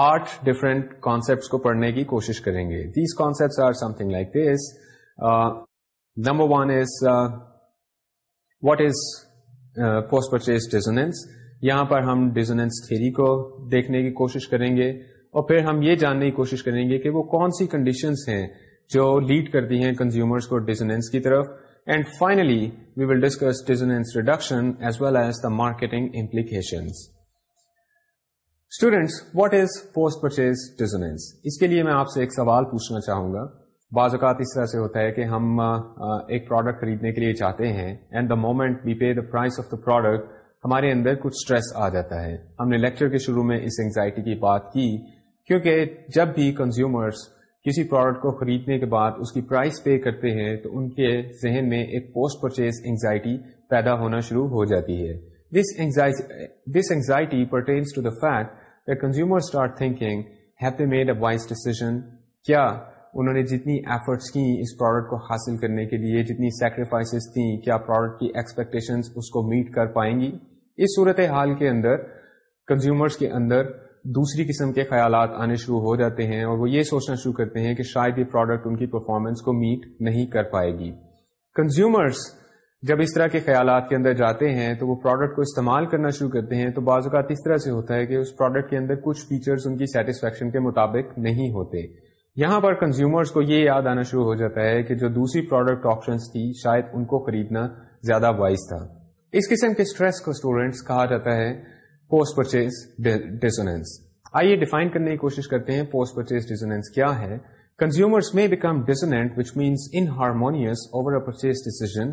آٹھ ڈفرینٹ کانسیپٹس کو پڑھنے کی کوشش کریں گے these concepts are something like this number one is what is post purchase dissonance یہاں پر ہم ڈیزنس تھیری کو دیکھنے کی کوشش کریں گے اور پھر ہم یہ جاننے کی کوشش کریں گے کہ وہ کون سی کنڈیشنس ہیں جو لیڈ کرتی ہیں کنزیومرس کو ڈیزنس کی طرف and finally we will discuss dissonance reduction as well as the marketing implications students what is post purchase dissonance اس کے لیے میں آپ سے ایک سوال پوچھنا چاہوں گا بعض اوقات اس طرح سے ہوتا ہے کہ ہم ایک پروڈکٹ خریدنے کے لیے چاہتے ہیں and the moment we pay the price of the product ہمارے اندر کچھ اسٹریس آ جاتا ہے ہم نے لیکچر کے شروع میں اس انگزائٹی کی بات کی کیونکہ جب بھی کنزیومرس کسی پروڈکٹ کو خریدنے کے بعد اس کی پرائز پے کرتے ہیں تو ان کے ذہن میں ایک پوسٹ پرچیز اینگزائٹی پیدا ہونا شروع ہو جاتی ہے this anxiety pertains to the fact consumer کیا انہوں نے جتنی ایفرٹس کی اس پروڈکٹ کو حاصل کرنے کے لیے جتنی سیکریفائسز تھیں کیا پروڈکٹ کی ایکسپیکٹیشنز اس کو میٹ کر پائیں گی اس صورت حال کے اندر کنزیومرس کے اندر دوسری قسم کے خیالات آنے شروع ہو جاتے ہیں اور وہ یہ سوچنا شروع کرتے ہیں کہ شاید یہ پروڈکٹ ان کی پرفارمنس کو میٹ نہیں کر پائے گی کنزیومرس جب اس طرح کے خیالات کے اندر جاتے ہیں تو وہ پروڈکٹ کو استعمال کرنا شروع کرتے ہیں تو بعض اوقات اس طرح سے ہوتا ہے کہ اس پروڈکٹ کے اندر کچھ فیچرز ان کی سیٹسفیکشن کے مطابق نہیں ہوتے یہاں پر کنزیومرز کو یہ یاد آنا شروع ہو جاتا ہے کہ جو دوسری پروڈکٹ آپشنس تھی شاید ان کو خریدنا زیادہ وائز تھا اس قسم کے کو اسٹوڈینٹس کہا جاتا ہے پوسٹ پرچیز ڈیسونے آئیے ڈیفائن کرنے کی کوشش کرتے ہیں پوسٹ پرچیز ڈیسونےس کیا ہے کنزیومرس میں become which means inharmonious over purchase decision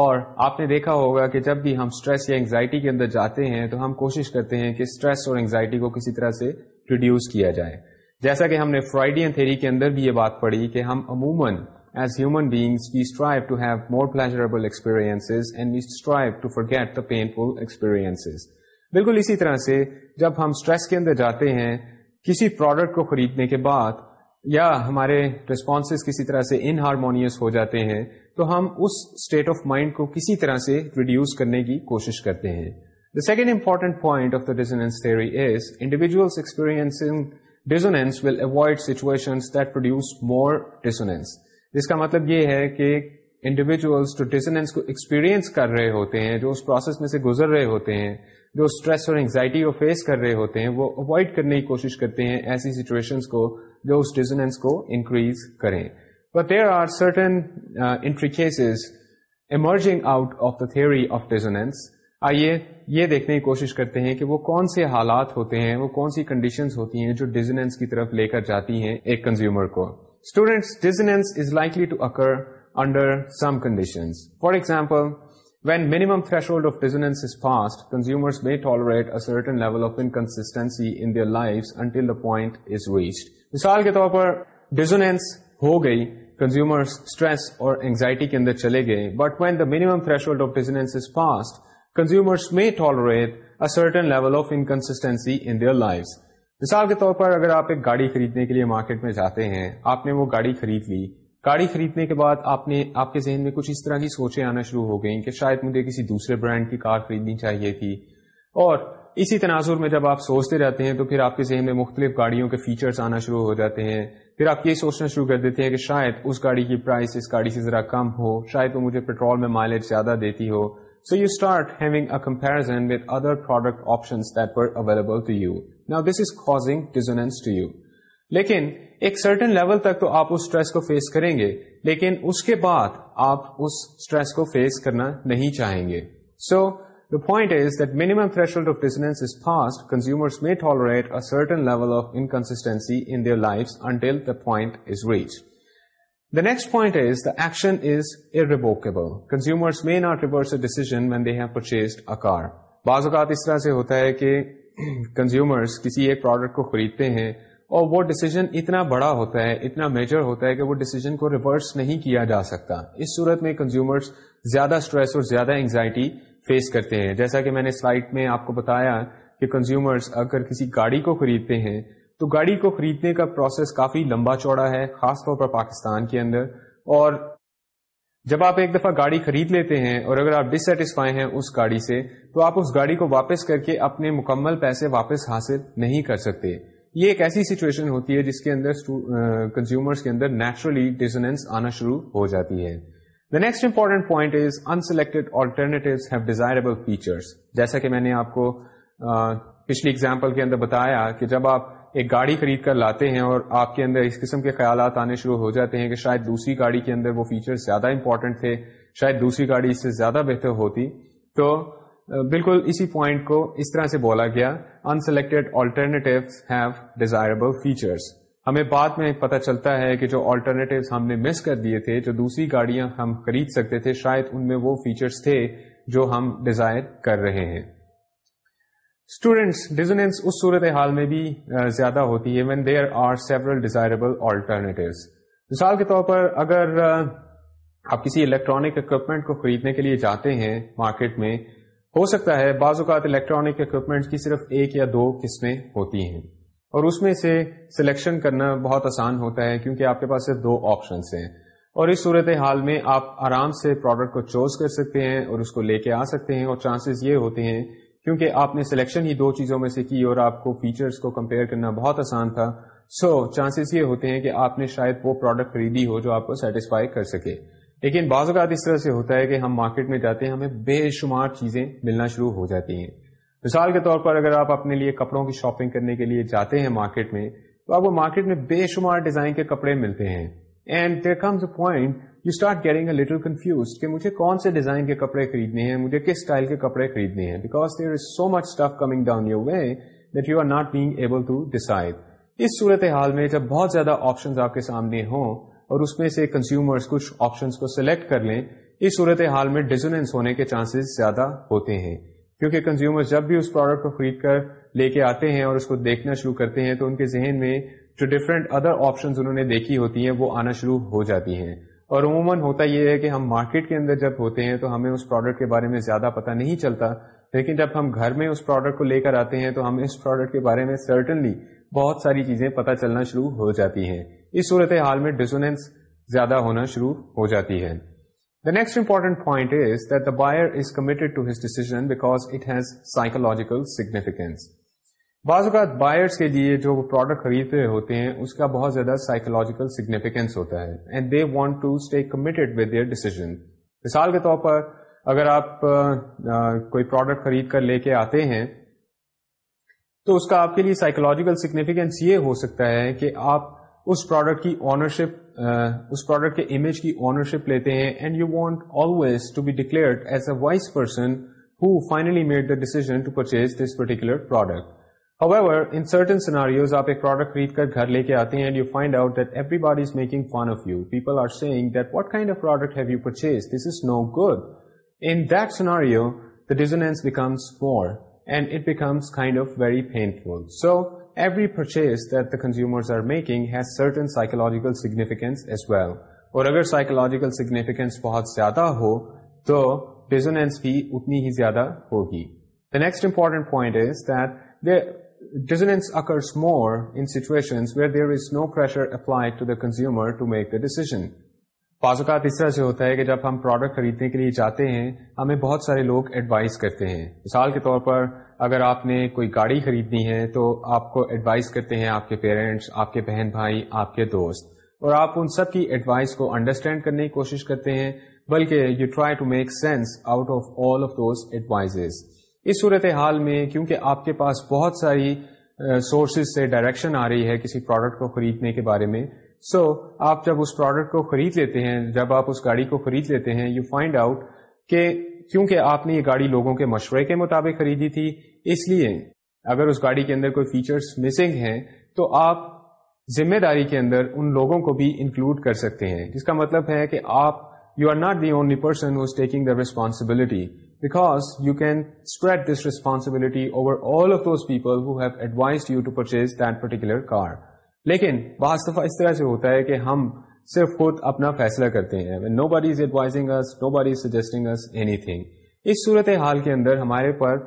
اور آپ نے دیکھا ہوگا کہ جب بھی ہم اسٹریس یا انگزائٹی کے اندر جاتے ہیں تو ہم کوشش کرتے ہیں کہ اسٹریس اور انگزائٹی کو کسی طرح سے ریڈیوز کیا جائے جیسا کہ ہم نے فرائیڈین تھیری کے اندر بھی یہ بات پڑھی کہ ہم عموماً as human beings we strive to have more pleasurable experience and we strive to forget painful experience بالکل اسی طرح سے جب ہم اسٹریس کے اندر جاتے ہیں کسی پروڈکٹ کو خریدنے کے بعد یا ہمارے ریسپانسز کسی طرح سے انہارمونیس ہو جاتے ہیں تو ہم اس اسٹیٹ آف مائنڈ کو کسی طرح سے ریڈیوس کرنے کی کوشش کرتے ہیں the second important point of the dissonance dissonance جس کا مطلب یہ ہے کہ انڈیویجلس جو ڈیزونس کو ایکسپیرئنس کر رہے ہوتے ہیں جو اس پروسیس میں سے گزر رہے ہوتے ہیں جو اسٹریس اور انگزائٹی کو فیس کر رہے ہوتے ہیں وہ اوائڈ کرنے کی کوشش کرتے ہیں ایسی سچویشنس کو جو اس ڈیزنینس کو انکریز کریں there are certain traits emerging out of the theory of these آئیے یہ دیکھنے کی کوشش کرتے ہیں کہ وہ کون سے حالات ہوتے ہیں وہ کون سی کنڈیشنز ہوتی ہیں جو ڈیزنس کی طرف لے کر جاتی ہیں ایک کنزیومر کو students is likely to occur under some conditions for example when minimum threshold of is passed consumers میں certain level of inconsistency in their life until the point is مثال کے طور پر ڈیزونینس ہو گئی کنزیومرس اسٹریس اور anxiety کے اندر چلے گئے but when the threshold of of is passed consumers certain level inconsistency in their life مثال کے طور پر اگر آپ ایک گاڑی خریدنے کے لیے مارکیٹ میں جاتے ہیں آپ نے وہ گاڑی خرید لی گاڑی خریدنے کے بعد آپ آپ نے کے ذہن میں کچھ اس طرح کی سوچیں آنا شروع ہو گئیں کہ شاید مجھے کسی دوسرے برانڈ کی کار خریدنی چاہیے تھی اور اسی تناظر میں جب آپ سوچتے رہتے ہیں تو پھر آپ کے ذہن میں مختلف گاڑیوں کے فیچرز آنا شروع ہو جاتے ہیں پھر آپ یہ سوچنا شروع کر دیتے ہیں کہ شاید اس گاڑی کی پرائس اس گاڑی سے ذرا کم ہو شاید وہ مجھے پیٹرول میں مائلج زیادہ دیتی ہو so you start having a comparison with other product option available to you now this is causing dissonance to you لیکن ایک سرٹن لیول تک تو آپ اس اسٹریس کو فیس کریں گے لیکن اس کے بعد آپ اس اسٹریس کو فیس کرنا نہیں چاہیں گے so so, The point is that minimum threshold of dissonance is passed, consumers may tolerate a certain level of inconsistency in their lives until the point is reached. The next point is the action is irrevocable. Consumers may not reverse a decision when they have purchased a car. بعض اوقات اس طرح سے ہوتا ہے کہ consumers کسی ایک پروڈکٹ کو خریدتے ہیں اور وہ ڈیسیزن اتنا بڑا ہوتا ہے اتنا میجر ہوتا ہے کہ وہ ڈیسیزن کو ریورس نہیں کیا جا سکتا اس صورت میں کنزیومرس زیادہ اسٹریس اور زیادہ انگزائٹی فیس کرتے ہیں جیسا کہ میں نے سلائڈ میں آپ کو بتایا کہ کنزیومرز اگر کسی گاڑی کو خریدتے ہیں تو گاڑی کو خریدنے کا پروسیس کافی لمبا چوڑا ہے خاص طور پر پاکستان کے اندر اور جب آپ ایک دفعہ گاڑی خرید لیتے ہیں اور اگر آپ ڈسٹسفائی ہیں اس گاڑی سے تو آپ اس گاڑی کو واپس کر کے اپنے مکمل پیسے واپس حاصل نہیں کر سکتے یہ ایک ایسی سچویشن ہوتی ہے جس کے اندر کنزیومرز کے اندر نیچرلی ڈیزنس آنا شروع ہو جاتی ہے the next important point is unselect alternate desirable features جیسا کہ میں نے آپ کو پچھلی اگزامپل کے اندر بتایا کہ جب آپ ایک گاڑی خرید کر لاتے ہیں اور آپ کے اندر اس قسم کے خیالات آنے شروع ہو جاتے ہیں کہ شاید دوسری گاڑی کے اندر وہ فیچر زیادہ امپورٹنٹ تھے شاید دوسری گاڑی اس سے زیادہ بہتر ہوتی تو بالکل اسی پوائنٹ کو اس طرح سے بولا گیا unselected alternatives have desirable features ہمیں بعد میں پتہ چلتا ہے کہ جو آلٹرنیٹیوز ہم نے مس کر دیے تھے جو دوسری گاڑیاں ہم خرید سکتے تھے شاید ان میں وہ فیچرس تھے جو ہم ڈیزائر کر رہے ہیں اسٹوڈینٹس ڈیزنس اس صورت حال میں بھی زیادہ ہوتی ہے when there are several desirable alternatives مثال کے طور پر اگر آپ کسی الیکٹرانک اکوپمنٹ کو خریدنے کے لیے جاتے ہیں مارکیٹ میں ہو سکتا ہے بعض اوقات الیکٹرانک اکوپمنٹ کی صرف ایک یا دو قسمیں ہوتی ہیں اور اس میں سے سلیکشن کرنا بہت آسان ہوتا ہے کیونکہ آپ کے پاس صرف دو آپشنس ہیں اور اس صورت حال میں آپ آرام سے پروڈکٹ کو چوز کر سکتے ہیں اور اس کو لے کے آ سکتے ہیں اور چانسز یہ ہوتے ہیں کیونکہ آپ نے سلیکشن ہی دو چیزوں میں سے کی اور آپ کو فیچرز کو کمپیئر کرنا بہت آسان تھا سو so, چانسز یہ ہوتے ہیں کہ آپ نے شاید وہ پروڈکٹ خریدی ہو جو آپ کو سیٹسفائی کر سکے لیکن بعض اوقات اس طرح سے ہوتا ہے کہ ہم مارکیٹ میں جاتے ہیں ہمیں بے شمار چیزیں ملنا شروع ہو جاتی ہیں مثال کے طور پر اگر آپ اپنے لیے کپڑوں کی شاپنگ کرنے کے لیے جاتے ہیں مارکیٹ میں تو آپ کو مارکیٹ میں بے شمار ڈیزائن کے کپڑے ملتے ہیں and there comes a a point you start getting little confuse کہ مجھے کون سے ڈیزائن کے کپڑے خریدنے ہیں مجھے کس اسٹائل کے کپڑے خریدنے ہیں because there is so much stuff coming down your way that are not being able to decide اس صورت حال میں جب بہت زیادہ آپشن آپ کے سامنے ہوں اور اس میں سے کنزیومر کچھ آپشن کو سلیکٹ کر لیں اس صورت حال میں ڈیزینس ہونے کے چانسز زیادہ ہوتے ہیں کیونکہ کنزیومر جب بھی اس پروڈکٹ کو خرید کر لے کے آتے ہیں اور اس کو دیکھنا شروع کرتے ہیں تو ان کے ذہن میں جو ڈفرینٹ ادر آپشنز انہوں نے دیکھی ہوتی ہیں وہ آنا شروع ہو جاتی ہیں اور عموماً ہوتا یہ ہے کہ ہم مارکیٹ کے اندر جب ہوتے ہیں تو ہمیں اس پروڈکٹ کے بارے میں زیادہ پتہ نہیں چلتا لیکن جب ہم گھر میں اس پروڈکٹ کو لے کر آتے ہیں تو ہمیں اس پروڈکٹ کے بارے میں سرٹنلی بہت ساری چیزیں پتہ چلنا شروع ہو جاتی ہیں اس صورت حال میں ڈیزوننس زیادہ ہونا شروع ہو جاتی ہے next decision point is has psychological significance بعض اوقات بائرس کے لیے جو پروڈکٹ خریدتے ہوتے ہیں اس کا بہت زیادہ سائیکولوجیکل سگنیفیکینس ہوتا ہے and they want to stay committed with their decision مثال کے طور پر اگر آپ کوئی پروڈکٹ خرید کر لے کے آتے ہیں تو اس کا آپ کے لیے سائیکولوجیکل سگنیفیکینس یہ ہو سکتا ہے کہ آپ اس پروڈکٹ کی آنرشپ اس پروڈکٹ کے امیج کی اونرشپ لیتے ہیں and you want always to be declare as a wise person who finally made the decision to purchase this particular product however in certain scenario خرید کر گھر لے کے آتے ہیں and you find out that everybody is making fun of you people are seeing that what product have you purchase this is no good in that the dissonance becomes more and it becomes kind of very painful so اگر pressure apply consumer to make اوقات اس طرح سے ہوتا ہے کہ جب ہم پروڈکٹ خریدنے کے لیے جاتے ہیں ہمیں بہت سارے لوگ ایڈوائز کرتے ہیں مثال کے طور پر اگر آپ نے کوئی گاڑی خریدنی ہے تو آپ کو ایڈوائز کرتے ہیں آپ کے پیرنٹس آپ کے بہن بھائی آپ کے دوست اور آپ ان سب کی ایڈوائز کو انڈرسٹینڈ کرنے کی کوشش کرتے ہیں بلکہ you try to make sense out of all of those advice اس صورت حال میں کیونکہ آپ کے پاس بہت ساری سورسز سے ڈائریکشن آ رہی ہے کسی پروڈکٹ کو خریدنے کے بارے میں سو آپ جب اس پروڈکٹ کو خرید لیتے ہیں جب آپ اس گاڑی کو خرید لیتے ہیں یو فائنڈ آؤٹ کہ کیونکہ آپ نے یہ گاڑی لوگوں کے مشورے کے مطابق خریدی تھی اس لیے اگر اس گاڑی کے اندر اندر کوئی مسنگ ہیں تو آپ ذمہ داری کے ان لوگوں کو بھی انکلوڈ کر سکتے ہیں جس کا مطلب ہے کہ آپ you are not the only person taking the responsibility because you can spread this responsibility over all of those people who have advise you to purchase that particular car لیکن بعض دفعہ اس طرح سے ہوتا ہے کہ ہم صرف خود اپنا فیصلہ کرتے ہیں nobody is advising us nobody is suggesting us anything اس صورت حال کے اندر ہمارے پر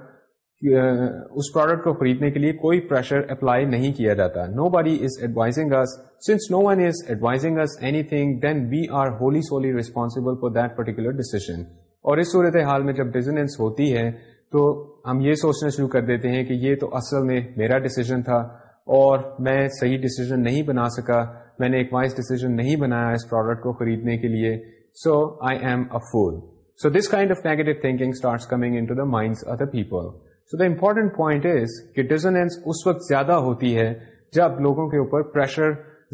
اس پروڈکٹ کو خریدنے کے لیے کوئی پریشر اپلائی نہیں کیا جاتا nobody is advising us since no one is advising us anything then we are wholly solely responsible for that particular decision اور اس صورت حال میں جب ڈیزنس ہوتی ہے تو ہم یہ سوچنا شروع کر دیتے ہیں کہ یہ تو اصل میں میرا ڈیسیزن تھا اور میں صحیح ڈیسیزن نہیں بنا سکا میں نے ایک وائز ڈیسیزن نہیں بنایا اس پروڈکٹ کو خریدنے کے لیے so I'm a fool so this kind of negative thinking coming in minds of the people so the important point is کہ ڈیزنس اس وقت زیادہ ہوتی ہے جب لوگوں کے اوپر پریشر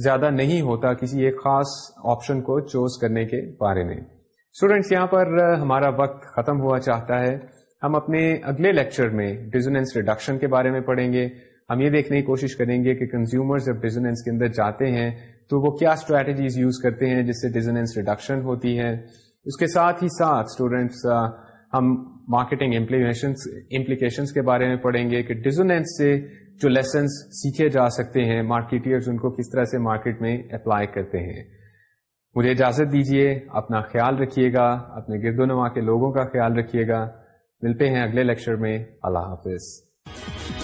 زیادہ نہیں ہوتا کسی ایک خاص آپشن کو چوز کرنے کے بارے میں اسٹوڈینٹس یہاں پر ہمارا وقت ختم ہوا چاہتا ہے ہم اپنے اگلے لیکچر میں ڈیزنس ریڈکشن کے بارے میں پڑھیں گے ہم یہ دیکھنے کی کوشش کریں گے کہ کنزیومر جب ڈیزنس کے اندر جاتے ہیں تو وہ کیا اسٹریٹجیز یوز کرتے ہیں جس سے ڈیزنس ریڈکشن ہوتی ہے اس کے ساتھ ہی ساتھ اسٹوڈینٹس ہم مارکیٹنگ امپلیکیشنس کے بارے میں پڑھیں گے کہ ڈیزنس سے جو لیسنس سیکھے جا سکتے ہیں مارکیٹرز ان کو کس طرح سے مارکیٹ میں اپلائی کرتے ہیں مجھے اجازت دیجیے اپنا خیال رکھیے گا اپنے گرد و نما کے لوگوں کا خیال رکھیے گا ملتے ہیں اگلے لیکچر میں اللہ حافظ